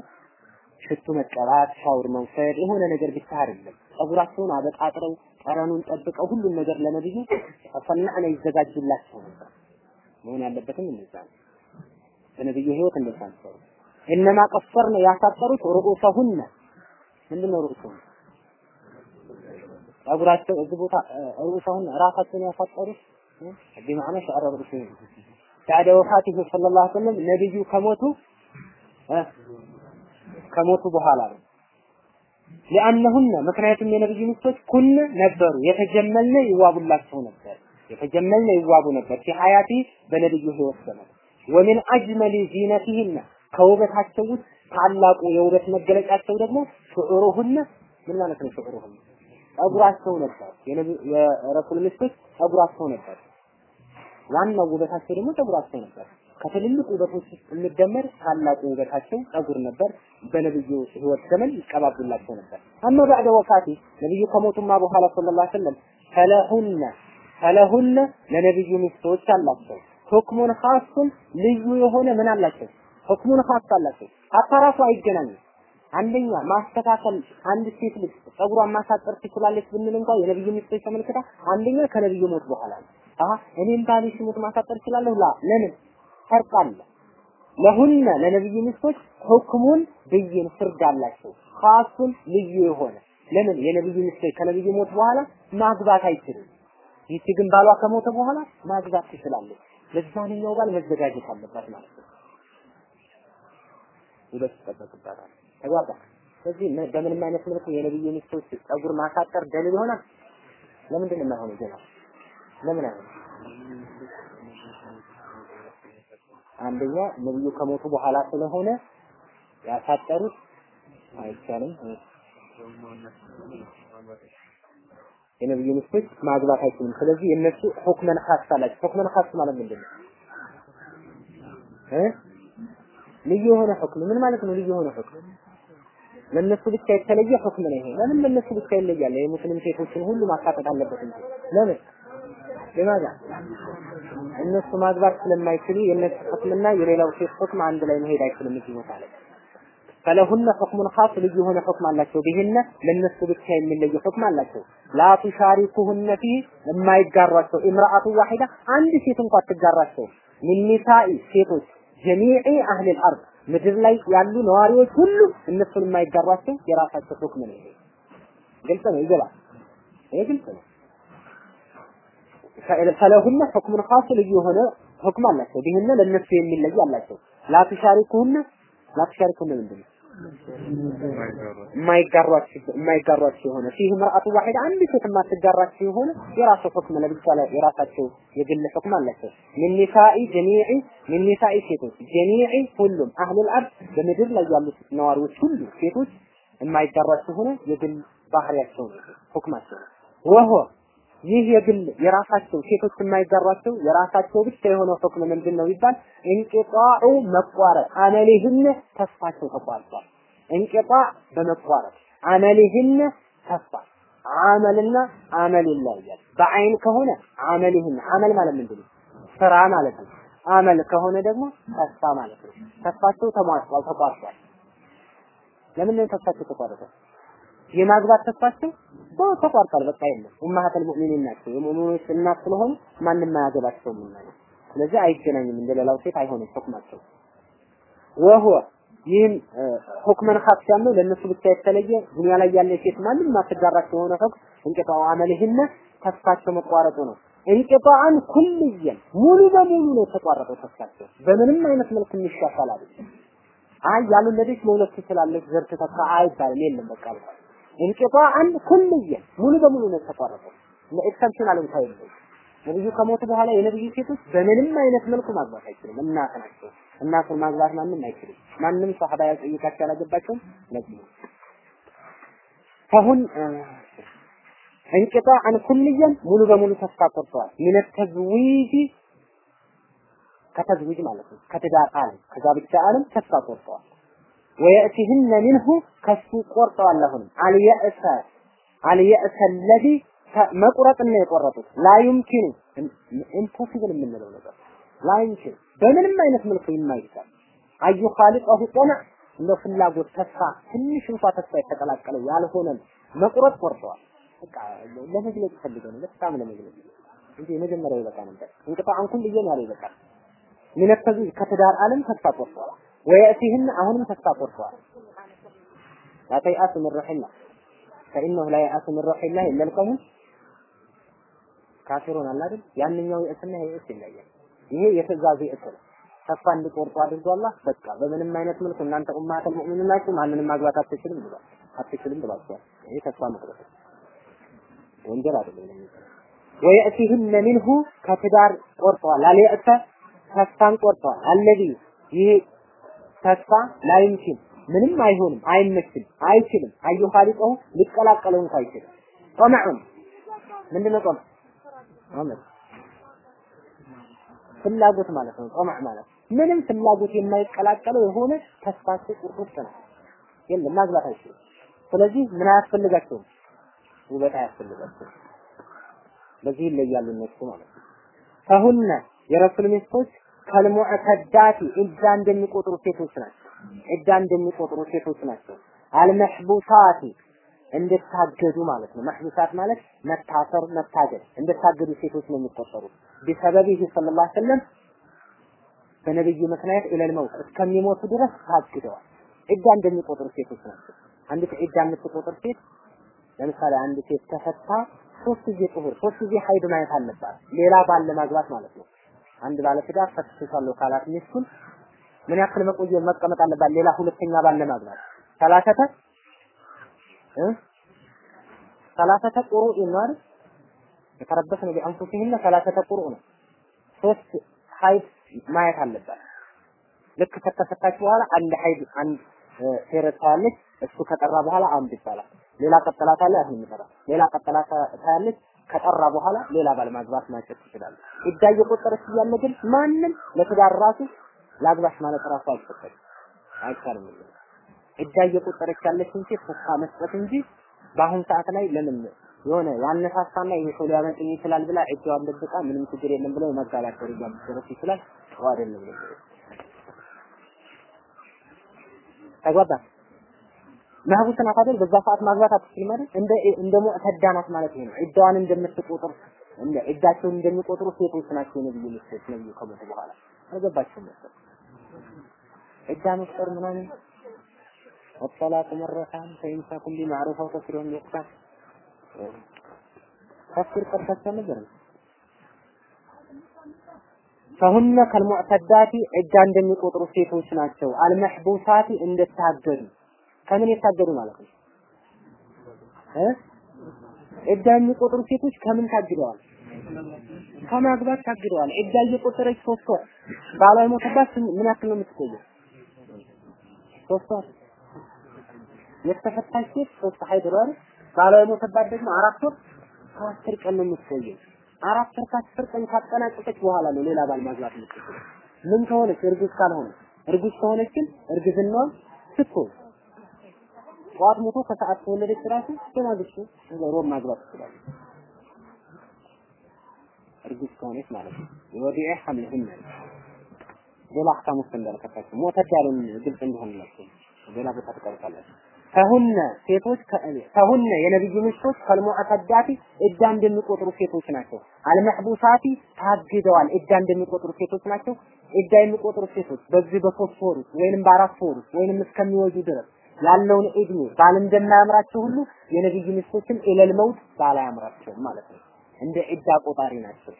ሽቱ መቀባት፣ ሻውር መውሰድ፣ የሆነ ነገር ብቻ አይደለም። ጸጉራቸውን አበጣጥረው ጠረኑን ጠብቀው ሁሉን ነገር ለነብዩ ፈናዕነ ይዘጋጁላቸው ነበር። መሆን ያለበትም እንደዛ ነው። በነብዩ ህይወት እንደዛ ነው። እነማ ቀፈርነ ያሳጠሩት ሩኡሰሁነ ምንድን ነው ሩኡሰሁነ? ጸጉራቸው እዚህ ቦታ ሩኡሰሁነ ራሳቸውን ያሳጠሩት ቢማዕነ ሸዕረ ሩኡሰሁነ ባዕደ ወፋቲሁ ሰለላሁ ዐለይሂ ወሰለም ነብዩ ከሞቱ ከሞቱ በኋላ ነው። ሊአነሁነ ምክንያቱም የነብዩ ሚስቶች ኩን ነበሩ። የተጀመልነ ይዋቡላቸው ነበር። የተጀመልነ ይዋቡ ነበር። ሲሐያቲ በነብዩ ህይወት ዘመን። ወሚን አጅመሊ ዚነቲህነ ከውበታቸው ውስጥ ታላቁ የውበት መገለጫቸው ደግሞ ሽዑሩሁነ። ምን ማለት ነው ሽዑሩሁነ? ጸጉራቸው ነበር። የረሱል ሚስቶች ጸጉራቸው ነበር። ዋናው ውበታቸው ደግሞ ጸጉራቸው ነበር። ከትልልቅ ውበቶች ውስጥ የሚደመር ታላቁ ውበታቸው ጸጉር ነበር። በነብዩ ህይወት ዘመን ይቀባቡላቸው ነበር። አማ ባዕደ ወፋቲ ነብዩ ከሞቱማ በኋላ ሰለላሁ ዐለይሂ ወሰለም فلهن فلهن ለነብዩ ሚስቶች አላቸው حكم خاص ልዩ የሆነ ምን አላቸው? حكم خاص አላቸው። حتى ራሱ አይገናኝም። አንደኛ ማስተካከል አንድ ሴት ልጅ ጸጉሯን ማሳጠር ትችላለች ብንል እንኳን የነብዩ ሚስቶች ተመልክታ አንደኛ ከነብዩ ሞት በኋላ ነው። አሀ እኔም ባሌ ሲሞት ማሳጠር እችላለሁ? لا ለምን فرق አለ። لهن ለነብዩ ሚስቶች حكم ብይን ፍርድ አላቸው። خاص ልዩ የሆነ ለምን የነብዩ ሚስቶች ከነብዩ ሞት በኋላ ማግባት አይችልም። ይቺ ግን ባሏ ከሞተ በኋላ ማግባት ትችላለች። ለዛንኛው ባል መዘጋጀት አለባት ማለት ነው። ውበት ይጠበቅባታል። ተግባባ። ስለዚህ በምንም አይነት መልኩ የነብዩ ሚስቶች ጸጉር ማሳጠር ደሊል ይሆናል። ለምንድን ነው የማይሆነው? ለምን አይሆንም? አንደኛ ነብዩ ከሞቱ በኋላ ስለሆነ ያሳጠሩት አይቻልም። የነብዩ ሚስቶች ማግባት አይችሉም። ስለዚህ የነሱ حكم خاص አላቸው። حكم خاص ማለት ምንድን ነው? ልዩ የሆነ حكم ምን ማለት ነው? ልዩ የሆነ حكم ለነሱ ብቻ የተለየ حكم ነው ይሄ። ለምን ለነሱ ብቻ ይለያል? የሙስሊም ሴቶችን ሁሉ ማካተት አለበት እንጂ ለምን لماذا እነሱ ማግባት ስለማይችሉ የእነሱ حكم ና የሌላው ሴት حكم አንድ ላይ መሄድ አይችልም እዚህ ቦታ ላይ فلهن حكم خاص ልዩ የሆነ حكم አላቸው። بهن ለነሱ ብቻ የሚለየ حكم አላቸው። لا تشاركهن فيه የማይጋሯቸው امرأة واحدة አንድ ሴት እንኳን አትጋራቸው። من ሴቶች جميع أهل الأرض ምድር ላይ ያሉ ነዋሪዎች ሁሉ እነሱን የማይጋሯቸው የራሳቸው حكم ነው። ግልጽ ነው፣ ይገባል። ይሄ ግልጽ ነው። فلهن حكم خاص ልዩ የሆነ حكم አላቸው። بهن ለነሱ የሚለይ አላቸው። لا تشاركهن لا تشاركهن ምንድን ነው? የማይጋሯቸው የሆነ فيه امرأة واحدة አንድ ሴት የማትጋራቸው የሆነ የራሱ حكم ለብቻ ላይ የራሳቸው የግል حكم አላቸው። من نساء جميع من نساء ሴቶች جميع ሁሉም أهل الأرض በምድር ላይ ያሉት ነዋሪዎች ሁሉ ሴቶች የማይጋሯቸው ሆነ የግል ባህሪያቸው حكم ኣቸው وهو ይህ የግል የራሳቸው ሴቶች የማይጋሯቸው የራሳቸው ብቻ የሆነ حكم ምንድን ነው ይባል እንቂጣዑ መቋረጥ አመሊህን ተስፋቸው ተቋርጧል። እንቂጣ በመቋረጥ አመሊህን ተስፋ አመልና አመል ይለያያል። በአይን ከሆነ አመሊህን አመል ማለት ምንድን ነው? ስራ ማለት ነው። አመል ከሆነ ደግሞ ተስፋ ማለት ነው። ተስፋቸው ተሟጧል፣ ተቋርጧል። ለምን ተስፋቸው ተቋረጠ? የማግባት ተስፋቸው ተቋርጧል። በቃ የለም። ኡማሃተል ሙእሚኒን ናቸው። የሙእሚኖች እናት ስለሆኑ ማንም አያገባቸውም እና ስለዚህ አይገናኝም። እንደሌላው ሴት አይሆንም ሁክማቸው። ወሆ ይህም ሁክመን ኻስ ያለው ለእነሱ ብቻ የተለየ ዱንያ ላይ ያለ ሴት ማንም ማትጋራቸው የሆነ ሁክም እንቅጣው አመልህነ ተስፋቸው መቋረጡ ነው። እንቅጣአን ኩልየን ሙሉ በሙሉ ነው የተቋረጠው ተስፋቸው። በምንም አይነት መልኩ የሚሻሻል አይደለም። አይ ያልወለደች መውለድ ትችላለች ዘር ትተካ አይባልም። የለም በቃ አልኳል። እንቅጣአን ኩልየን ሙሉ በሙሉ ነው የተቋረጠው። ለኤክሰፕሽናል እንኳ የለም። ነብዩ ከሞቱ በኋላ የነብዩ ሴቶች በምንም አይነት መልኩ ማግባት አይችሉም። እናት ናቸው። እናቱን ማግባት ማንም አይችልም። ማንም ሰሃባ ያልጠየቃቸው ያላገባቸውም ለዚህ አሁን እንቅጣ አን ኩልየን ሙሉ በሙሉ ተስፋ ቆርጠዋል። ሚነ ተዝዊጂ ከተዝዊጅ ማለት ነው። ከትዳር ዓለም ከጋብቻ ዓለም ተስፋ ቆርጠዋል። ወየእቲህነ ሚንሁ ከሱ ቆርጠዋል። አሁንም አልየእሰ አልየእሰ ለዚ መቁረጥን ነው የቆረጡት። ላዩምኪኑ ኢምፖሲብል የምንለው ነገር ላዩምኪኑ በምንም አይነት መልኩ የማይቻል አዩ ኻሊቀሁ ጠና እንደው ፍላጎት ተስፋ ትንሽ እንኳ ተስፋ የተቀላቀለው ያልሆነን መቁረጥ ቆርጠዋል። በቃ ለመግለጽ ፈልገው ነው፣ በጣም ለመግለጽ እንጂ የመጀመሪያው ይበቃ ነበር። እንቅጣ አንኩል ልየን ያለው ይበቃል። ሚነተዙ ከትዳር ዓለም ተስፋ ቆርጠዋል። ወየእቲህን አሁንም ተስፋ ቆርጠዋል። ላተይአሱ ምን ረሒማ ፈኢነሁ ላ የአሱ ምን ረሒላ ኢለል ቀውም ካፊሩን አለ አይደል? ያንኛው የእስና የእስ ይለያል። ይሄ የትእዛዙ የእስ ነው። ተስፋ እንዲቆርጡ አድርጎ አላህ በቃ በምንም አይነት መልኩ እናንተ ኡማተል ሙእሚኒን ናችሁ፣ ማንንም ማግባት አትችልም ብሏል። አትችልም ብሏቸዋል። ይሄ ተስፋ መቁረጥ ወንጀል አይደለም። ወየእቲህነ ሚንሁ ከትዳር ቆርጠዋል። አልየእሰ ተስፋን ቆርጠዋል። አለዚ ይሄ ተስፋ ላይምኪን ምንም አይሆንም፣ አይመችም፣ አይችልም። አዩ ኻሊቀሁ ሊቀላቀለው እንኳ አይችልም። ጠመዑን ምንድነው ጠመዕ? አመል ፍላጎት ማለት ነው። ጠመዕ ማለት ምንም ፍላጎት የማይቀላቀለው የሆነ ተስፋቸው ቁርጥ ነው። የለም ማግባት አይችልም። ስለዚህ ምን አያስፈልጋቸውም? ውበት አያስፈልጋቸውም። በዚህ ይለያሉ እነሱ ማለት ነው። ፈሁነ የረሱል ሚስቶች ከልሙዕተዳቲ ኢዳ እንደሚቆጥሩ ሴቶች ናቸው። ዒዳ እንደሚቆጥሩ ሴቶች ናቸው። አልመሕቡሳቲ እንድታገዱ ማለት ነው። መሕቡሳት ማለት መታሰር፣ መታገድ እንድታገዱ ሴቶች ነው የሚቆጠሩት። ቢሰበቢህ ሰለላሁ ዐለይሂ ወሰለም በነብዩ ምክንያት ኢለል መውት እስከሚሞቱ ድረስ ታግደዋል። ዒዳ እንደሚቆጥሩ ሴቶች ናቸው። አንዲት ዒዳ የምትቆጥር ሴት ለምሳሌ አንድ ሴት ተፈታ ሶስት ጊዜ ጡሁር ሶስት ጊዜ ሀይድ ማየት አለባት። ሌላ ባል ለማግባት ማለት ነው። አንድ ባለትዳር ፈትቼሻለሁ ካላት ሚስቱን ምን ያክል መቆየት መቀመጥ አለባት? ሌላ ሁለተኛ ባል ለማግባት ሰላሰተ እ ሰላሰተ ቁሩእ ነው አይደል? የተረበስነ ቢአንፉሲሂነ ሰላሰተ ቁሩእ ነው። ሶስት حيض ማየት አለባት። ልክ ከተፈታች በኋላ አንድ حيض አንድ ታያለች። እሱ ከጠራ በኋላ አንድ ይባላል። ሌላ ቀጠላ አሁን ይመጣል። ሌላ ቀጠላ ታያለች። ከጠራ በኋላ ሌላ ባል ማግባት ማጨት ትችላለች። عدة እየቆጠረች እያለ ግን ማንም ለትዳር ራሱ ላግባሽ ማለት ራሱ አይፈቀድም፣ አይቻልም። عدة እየቆጠረች ያለችን ሴት ተስፋ መስጠት እንጂ በአሁን ሰዓት ላይ ለምን የሆነ ያነሳሳና ይሄ ሰው ሊያመልጠኝ ይችላል ብላ እጇን ደብቃ ምንም ችግር የለም ብለው የመጋባት ደረጃ ሊደረስ ይችላል። ጥሩ አይደለም። ተግባባ ማህቡስ ናት አይደል? በዛ ሰዓት ማግባት አትችልም አይደል? እንደ እንደ ሙዕተዳ ናት ማለት ነው። ዒዳዋን እንደምትቆጥር እንደ ዒዳቸውን እንደሚቆጥሩ ሴቶች ናቸው ነብዩ ሚስቶች ነብዩ ከሞቱ በኋላ አልገባችሁም መሰለኝ። ዒዳ መፍጠር ምናምን ወጠላቁ መረታን ፈኢምሳኩም ቢማዕሩፍ አው ተስሪሁም ቢኢሕሳን ተፍሲር ቀርታችሁ ነበር ፈሁነ ከልሙዕተዳቲ ዒዳ እንደሚቆጥሩ ሴቶች ናቸው። አልመሕቡሳቲ እንደታገዱ ከምን የታገዱ ማለት ነው እ ዒዳ የሚቆጥሩ ሴቶች ከምን ታግደዋል? ከማግባት ታግደዋል። ዒዳ እየቆጠረች ሶስት ወር ባሏ የሞተባት ምን ያክል ነው የምትቆየው? ሶስት ወር የተፈታች ሴት ሶስት ሀይድ? ባሏ የሞተባት ደግሞ አራት ወር ከአስር ቀን ነው የምትቆየው። አራት ወር ከአስር ቀን ካጠናቀቀች በኋላ ነው ሌላ ባል ማግባት የምትችለው። ምን ከሆነች እርጉዝ ካልሆነ እርጉዝ ከሆነች ግን እርግዝናዋን ስትሆን ጠዋት ሞቶ ከሰዓት ከወለደች ራሱ በማግስቱ ሮብ ማግባት ትችላለች። እርጉዝ ከሆነች ማለት ነው። የወዲኤ ሐምልህን ሌላ አህካም ውስጥ እንዳልከታችሁ ሞተዳልን ግልጽ እንዲሆንላችሁ ሌላ ቦታ ትቀርጻላችሁ። ፈሁነ ሴቶች ፈሁነ የነብዩ ሚስቶች ከልሙዕተዳቲ እዳ እንደሚቆጥሩ ሴቶች ናቸው። አልመሕቡሳቲ ታግደዋል። እዳ እንደሚቆጥሩ ሴቶች ናቸው። እዳ የሚቆጥሩ ሴቶች በዚህ በሶስት ወር ወይንም በአራት ወር ወይንም እስከሚወጁ ድረስ ያለውን እድሜ ባል እንደማያምራቸው ሁሉ የነብዩ ሚስቶችም ኢለል መውት ባል አያምራቸውም ማለት ነው። እንደ ዒዳ ቆጣሪ ናቸው።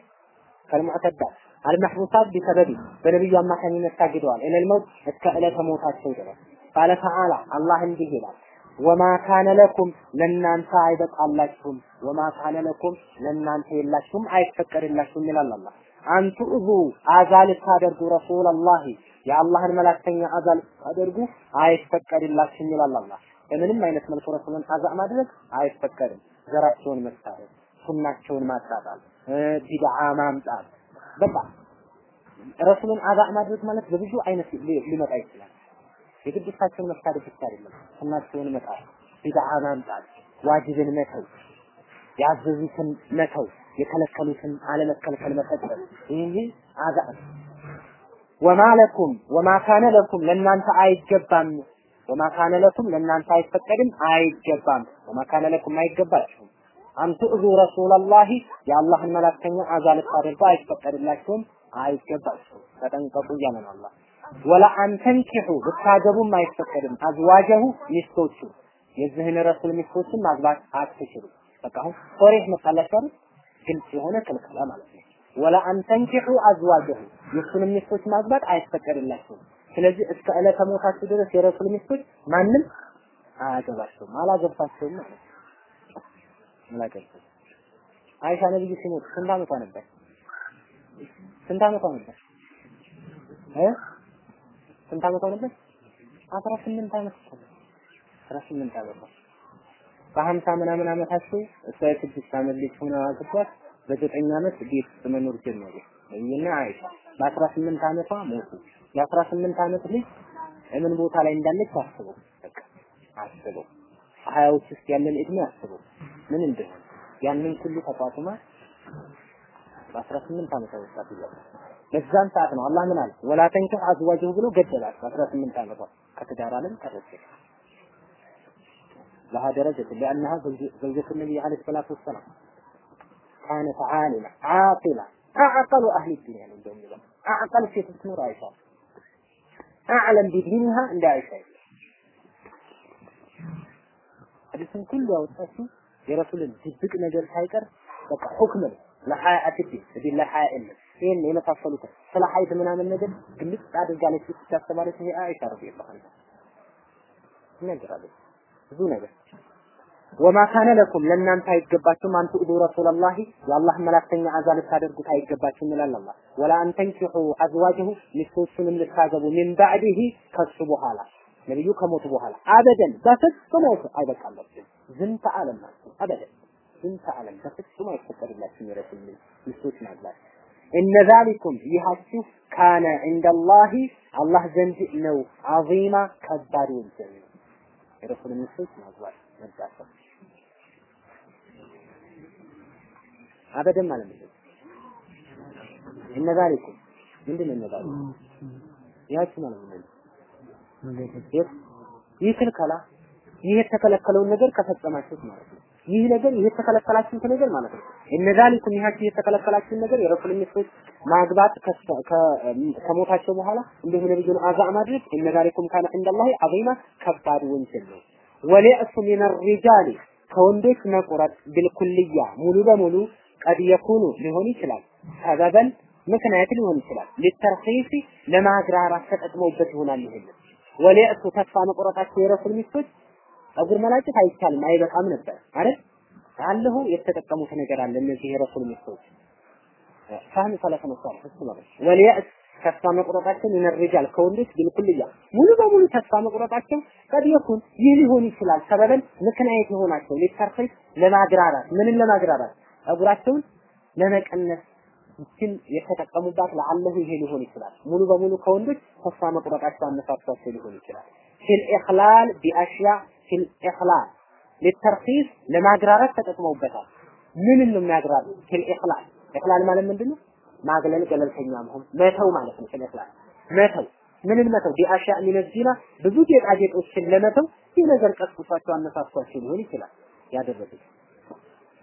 ከልሙዕተዳ አልመሕቡሳት ቢሰበቢ በነብዩ አማካኝነት ታግደዋል። ኢለል መውት እስከ ዕለተ ሞታቸው ድረስ ቃለ ተዓላ አላህ እንዲህ ይላል ወማ ካነ ለኩም ለእናንተ አይበቃላችሁም፣ ወማ ካነ ለኩም ለእናንተ የላችሁም አይፈቀድላችሁም ይላል አላህ። አንቱ እዙ አዛ ልታደርጉ ረሱለላሂ የአላህን መላክተኛ አዛ ልታደርጉ አይፈቀድላችሁም ይላል አላህ። በምንም አይነት መልኩ ረሱልን አዛ ማድረግ አይፈቀድም። ዘራቸውን መሳደብ፣ ሱናቸውን ማጣጣል፣ ቢድዓ ማምጣት፣ በቃ ረሱልን አዛ ማድረግ ማለት በብዙ አይነት ሊመጣ ይችላል። የግድ እሳቸውን መሳደብ ብቻ አይደለም፣ ሱናቸውን መጣል፣ ቢድዓ ማምጣት፣ ዋጅብን መተው፣ ያዘዙትን መተው፣ የከለከሉትን አለመከልከል መፈጸም ይህ አዛ ወማ ለኩም ወማ ካነ ለኩም ለእናንተ አይገባም ወማ ካነ ለኩም ለእናንተ አይፈቀድም አይገባም። ወማ ካነ ለኩም አይገባችሁም። አንቱ እዙ ረሱለላሂ የአላህን መላክተኛ አዛ ልታደርጉ አይፈቀድላችሁም፣ አይገባችሁም። ተጠንቀቁ እያለ ነው አላህ። ወላ አንተንኪሑ ብታገቡም አይፈቀድም። አዝዋጀሁ ሚስቶቹ የዚህን ረሱል ሚስቶችን ማግባት አትችሉ። በቃ አሁን ሶሪህ መጣላችሁ? ግልጽ የሆነ ክልከላ ማለት ነው። ወላ አንተንኪሑ አዝዋጀሁ የእሱንም ሚስቶች ማግባት አይፈቀድላችሁም። ስለዚህ እስከ ዕለተ ሞታችሁ ድረስ የረሱል ሚስቶች ማንም አያገባቸውም፣ አላገባቸውም ማለት ነው። አላገባቸውም። አይሻ ነብዩ ሲሞቱ ስንት ዓመቷ ነበር? ስንት ዓመቷ ነበር? ስንት ዓመቷ ነበር? አስራ ስምንት ዓመት አስራ ስምንት ዓመቷ በሀምሳ ምናምን ዓመታቸው እሷ የስድስት ዓመት ልጅ ሆና አግቧት በዘጠኝ ዓመት ቤት መኖር ጀመሩ። እኔና አይሻ በአስራ ስምንት ዓመቷ ሞቱ። የአስራ ስምንት ዓመት ልጅ ምን ቦታ ላይ እንዳለች አስበው፣ በቃ አስበው። ሀያዎች ውስጥ ያለን እድሜ አስበው ምን እንደሆነ ያንን ሁሉ ተቋቁማ በአስራ ስምንት ዓመቷ ወጣት ይላል። በዛን ሰዓት ነው አላህ ምን አለ? ወላ ተንኪሁ አዝዋጀሁ ብሎ ገደላት። በአስራ ስምንት ዓመቷ ከትዳር ዓለም ቀረች። ለሃ ደረጀት ዘውጀቱ ነቢይ ዓለይሂ ሰላቱ ወሰላም ካነት ዓሊማ ዓቂላ አዕቀሉ አህሊ ዱንያ ነው እንደውም ይላል። አዕቀል ሴት ብትኖር አይሻ አዕለም ቢዲንሃ እንደ አይሻ ሐዲስን ሁሉ ያወጣችሁ የረሱልን ድብቅ ነገር ሳይቀር በቃ ሁክም ነው ለሀያ አትዲ እዚህ ለሀያ የለም ይህን የመሳሰሉት ስለ ሀይድ ምናምን ነገር ግልጽ አድርጋለች ስታስተማረች ይሄ አይሻ ረዲየላሁ ዐንሃ ነገራለች ብዙ ነገር ወማ ካነ ለኩም ለእናንተ አይገባችሁም። አንቱ እዱ ረሱለላሂ የአላህ መላክተኛ አዛ ልታደርጉት አይገባችሁም ይላል አላህ። ወላ አንተንኪሑ አዝዋጀሁ ሚስቶቹንም ልታገቡ ሚን ባዕድህ ከሱ በኋላ ነብዩ ከሞቱ በኋላ። አበደን በፍጹም አይበቃላችሁም ዝንተ ዓለም ናቸው አበደን ዝንተ ዓለም በፍጹም አይፈቀድላችሁም የረሱል ሚስቶች ማግባት እነ ዛሊኩም ይሃችሁ ካነ ዒንደላሂ አላህ ዘንድ ነው። ዐዚማ ከባድ ወንጀል ነው። የረሱል ሚስቶች ማግባት መጋፈጥ አበደን ማለት ነው። እነ ዛሊኩም ምንድን ነው እነ ዛሊኩም ያቺ ማለት ነው። ይህ ክልከላ ይህ የተከለከለውን ነገር ከፈጸማችሁት ማለት ነው። ይህ ነገር ይህ የተከለከላችሁት ነገር ማለት ነው። እነ ዛሊኩም ይሃችሁ የተከለከላችሁት ነገር የረሱል ሚስቶች ማግባት ከሞታቸው በኋላ እንዲሁም ነብዩን አዛ ማድረግ إن ذلكم كان عند الله عظيما ከባድ ወንጀል ነው። واليأس من الرجال ከወንዶች መቁረጥ بالكلية ሙሉ በሙሉ قد يكون ሊሆን ይችላል። سببا ምክንያት ሊሆን ይችላል። للترخص ለማግራራት ተጠቅመውበት ይሆናል ይሄን واليأس ተስፋ መቁረጣቸው የረሱል ሚስቶች ጸጉር መላጨት አይቻልም አይበቃም ነበር። አይደል? አለሁ የተጠቀሙት ነገር አለ እነዚህ የረሱል ሚስቶች። ፋህም ሰለፈ ነው እሱ ማለት ወሊዕስ ተስፋ መቁረጣቸው ምን ሪጃል ከወንዶች ቢልኩልያ ሙሉ በሙሉ ተስፋ መቁረጣቸው ቀድ የኩን ይህ ሊሆን ይችላል። ሰበበን ምክንያት የሆናቸው ሊተርኺስ ለማግራራት ምንን ለማግራራት ጸጉራቸውን ለመቀነስ ይችን የተጠቀሙባት ለአለሁ ይሄ ሊሆን ይችላል። ሙሉ በሙሉ ከወንዶች ተስፋ መቁረጣቸው አነሳሷቸው ሊሆን ይችላል። ፊል ኢኽላል ቢአሽያ في الإخلال للترخص ለማግራራት ተጠቅመውበታል። ምንን ነው የሚያግራሩ? في الإخلال إخلال ማለት ምንድነው? ማግለል፣ ገለልተኛ መሆን፣ መተው ማለት ነው። في الإخلال መተው ምንን መተው? بأشياء من الزينة ብዙ ጌጣጌጦችን ለመተው ይህ ነገር ቀስቅሷቸው አነሳሷቸው ሊሆን ይችላል ያደረጉት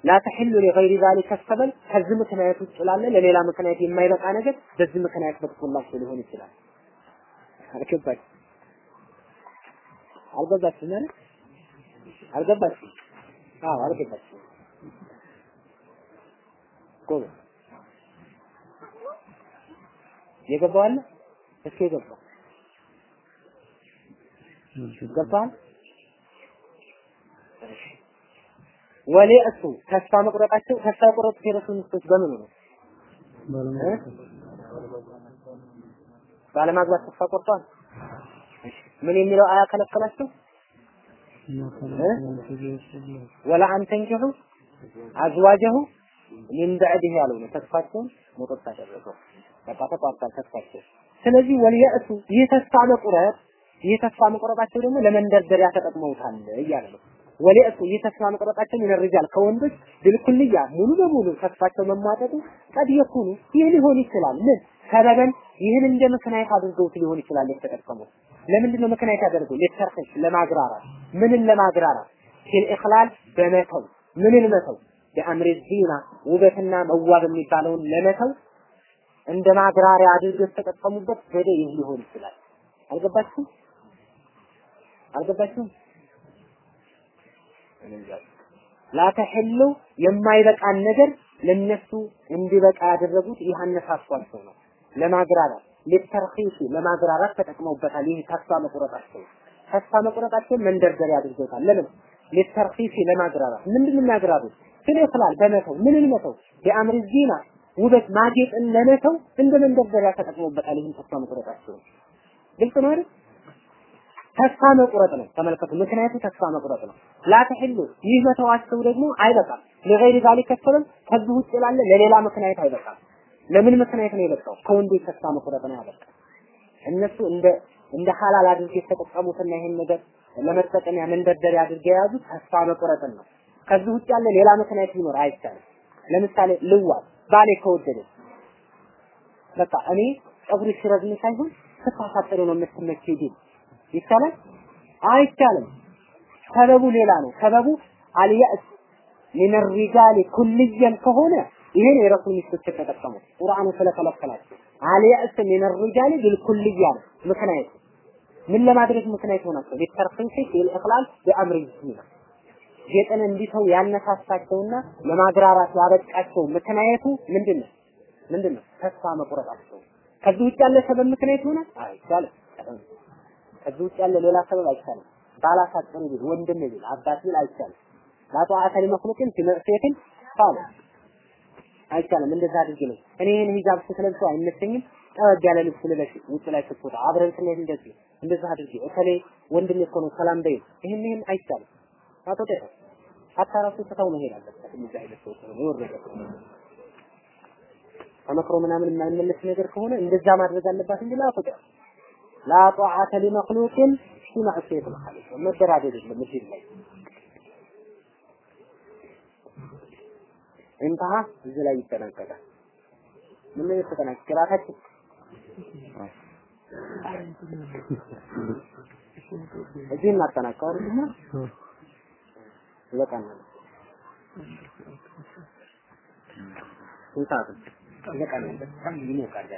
لا تحل لغير ذلك السبب ከዚህ ምክንያት ውጭ ላለ ለሌላ ምክንያት የማይበቃ ነገር በዚህ ምክንያት በቅቶላቸው ሊሆን ይችላል። አልገባች አልገባችም ማለት አልገባችም? አዎ አልገባችም። ጎበዝ። የገባው አለ? እስኪ የገባው። ገባል ወሊእሱ ተስፋ መቁረጣቸው ተስፋ የቆረጡት የረሱል ሚስቶች በምኑ ነው? ባለማግባት ተስፋ ቆርጠዋል። ምን የሚለው አያ ከለከላቸው? ወላ አንተንኪሑ አዝዋጀሁ ሚን በዕድህ ያለው ነው። ተስፋቸውን ሞጠጥ አደረገው። በቃ ተቋርጧል ተስፋቸው። ስለዚህ ወሊየእሱ ይህ ተስፋ መቁረጥ ይህ ተስፋ መቁረጣቸው ደግሞ ለመንደርደሪያ ተጠቅመውታል እያለ ነው። ወሊእሱ ይህ ተስፋ መቁረጣቸው ምን ከወንዶች ብልኩልያ ሙሉ በሙሉ ተስፋቸው መሟጠጡ ቀድ የኩኑ ይህ ሊሆን ይችላል። ምን ሰበበን ይህን እንደ ምክንያት አድርገውት ሊሆን ይችላል የተጠቀሙት። ለምንድን ነው ምክንያት ያደርገው? ለተርክሽ ለማግራራት ምንን ለማግራራት ፊል ኢኽላል በመተው ምንን መተው የአምሪ ዚና ውበትና መዋብ የሚባለውን ለመተው እንደ ማግራሪያ አድርገው የተጠቀሙበት ዘዴ ይህ ሊሆን ይችላል። አልገባችሁም? አልገባችሁም? ላተሕሉ የማይበቃን ነገር ለነሱ እንዲበቃ ያደረጉት ይህ አነሳሷቸው ነው። ለማግራራት ሊተርኺሲ ለማግራራት ተጠቅመውበታል። ይህ ተስፋ መቁረጣቸው ተስፋ መቁረጣቸውን መንደርደሪያ አድርገውታል። ለምን ሊተርኺሲ ለማግራራት ምንድን የሚያግራሩት? ስለ ይችላል በመተው ምንን መተው የአምር ዚና ውበት ማጌጥን ለመተው እንደ መንደርደሪያ ተጠቅመውበታል። ይህን ተስፋ መቁረጣቸው ግልጽ ነው አይደል? ተስፋ መቁረጥ ነው። ተመልከቱ፣ ምክንያቱ ተስፋ መቁረጥ ነው። ላተሕሉ ይህ መተዋቸው ደግሞ አይበቃም። ለገይር ዛሊከ ሰበብ ከዚህ ውጭ ላለ ለሌላ ምክንያት አይበቃም። ለምን ምክንያት ነው የበቃው? ከወንዶች ተስፋ መቁረጥ ነው ያበቃ። እነሱ እንደ እንደ ሐላል አድርገው የተጠቀሙትና ይሄን ነገር ለመጠቀሚያ መንደርደሪያ አድርገው የያዙት ተስፋ መቁረጥን ነው። ከዚህ ውጭ ያለ ሌላ ምክንያት ሊኖር አይቻልም። ለምሳሌ ልዋል ባሌ ከወደደ በቃ እኔ ፀጉር ሲረዝም ሳይሆን ስታሳጥሩ ነው የምትመቸው ቢል ይቻላል? አይቻልም። سبب ኡ ሌላ ነው። سبب ኡ اليأس من الرجال كليا ከሆነ ይሄን የረሱል ሚስቶች የተጠቀሙት ቁርአኑ ስለከለከላቸው اليأس من الرجال بالكلية ነው ምክንያቱ ምን ለማድረግ ምክንያት ሆናቸው للترخص في الإخلال بأمر الزينة ጌጥን እንዲተው ያነሳሳቸውና ለማግራራት ያበቃቸው ምክንያቱ ምንድን ነው? ምንድን ነው? ተስፋ መቁረጣቸው። ከዚህ ውጭ ያለ ሰበብ ምክንያት ሆነ አይቻልም። ከዚህ ውጭ ያለ ሌላ ሰበብ አይቻልም። ባላሳጥሩ ቢል ወንድም ቢል አባት ቢል አይቻልም። ላጧዓተ ሊመክሉቅን ፊ መዕሲየትን ቃል አይቻልም። እንደዛ አድርጊ ነው። እኔ ይህን ሂጃብ ስትለብሰው አይመቸኝም። ጠበብ ያለ ልብስ ልበሽ ውጭ ላይ ስትወጣ አብረን ስንሄድ እንደዚህ እንደዛ አድርጊ። እከሌ ወንድም እኮ ነው ሰላም በይው። ይህን ይህን አይቻልም። አቶቴ ሀታ ራሱ ትተው መሄድ አለበት። እንደዚህ አይነት ሰዎች ነው የወረደ ተመክሮ ምናምን የማይመለስ ነገር ከሆነ እንደዛ ማድረግ አለባት እንጂ ላቶቴ ላ ጧዓተ ሊመክሉቅን ፊ ማዕሲየት ልኻሊቅ መደራደር የለም እዚህ ላይ እንተሃ እዚህ ላይ ይጠናቀቃል። ምን ላይ ተጠናቀቀ? ቅራታችን እዚህ እናጠናቀው? ይበቃናል። ነው?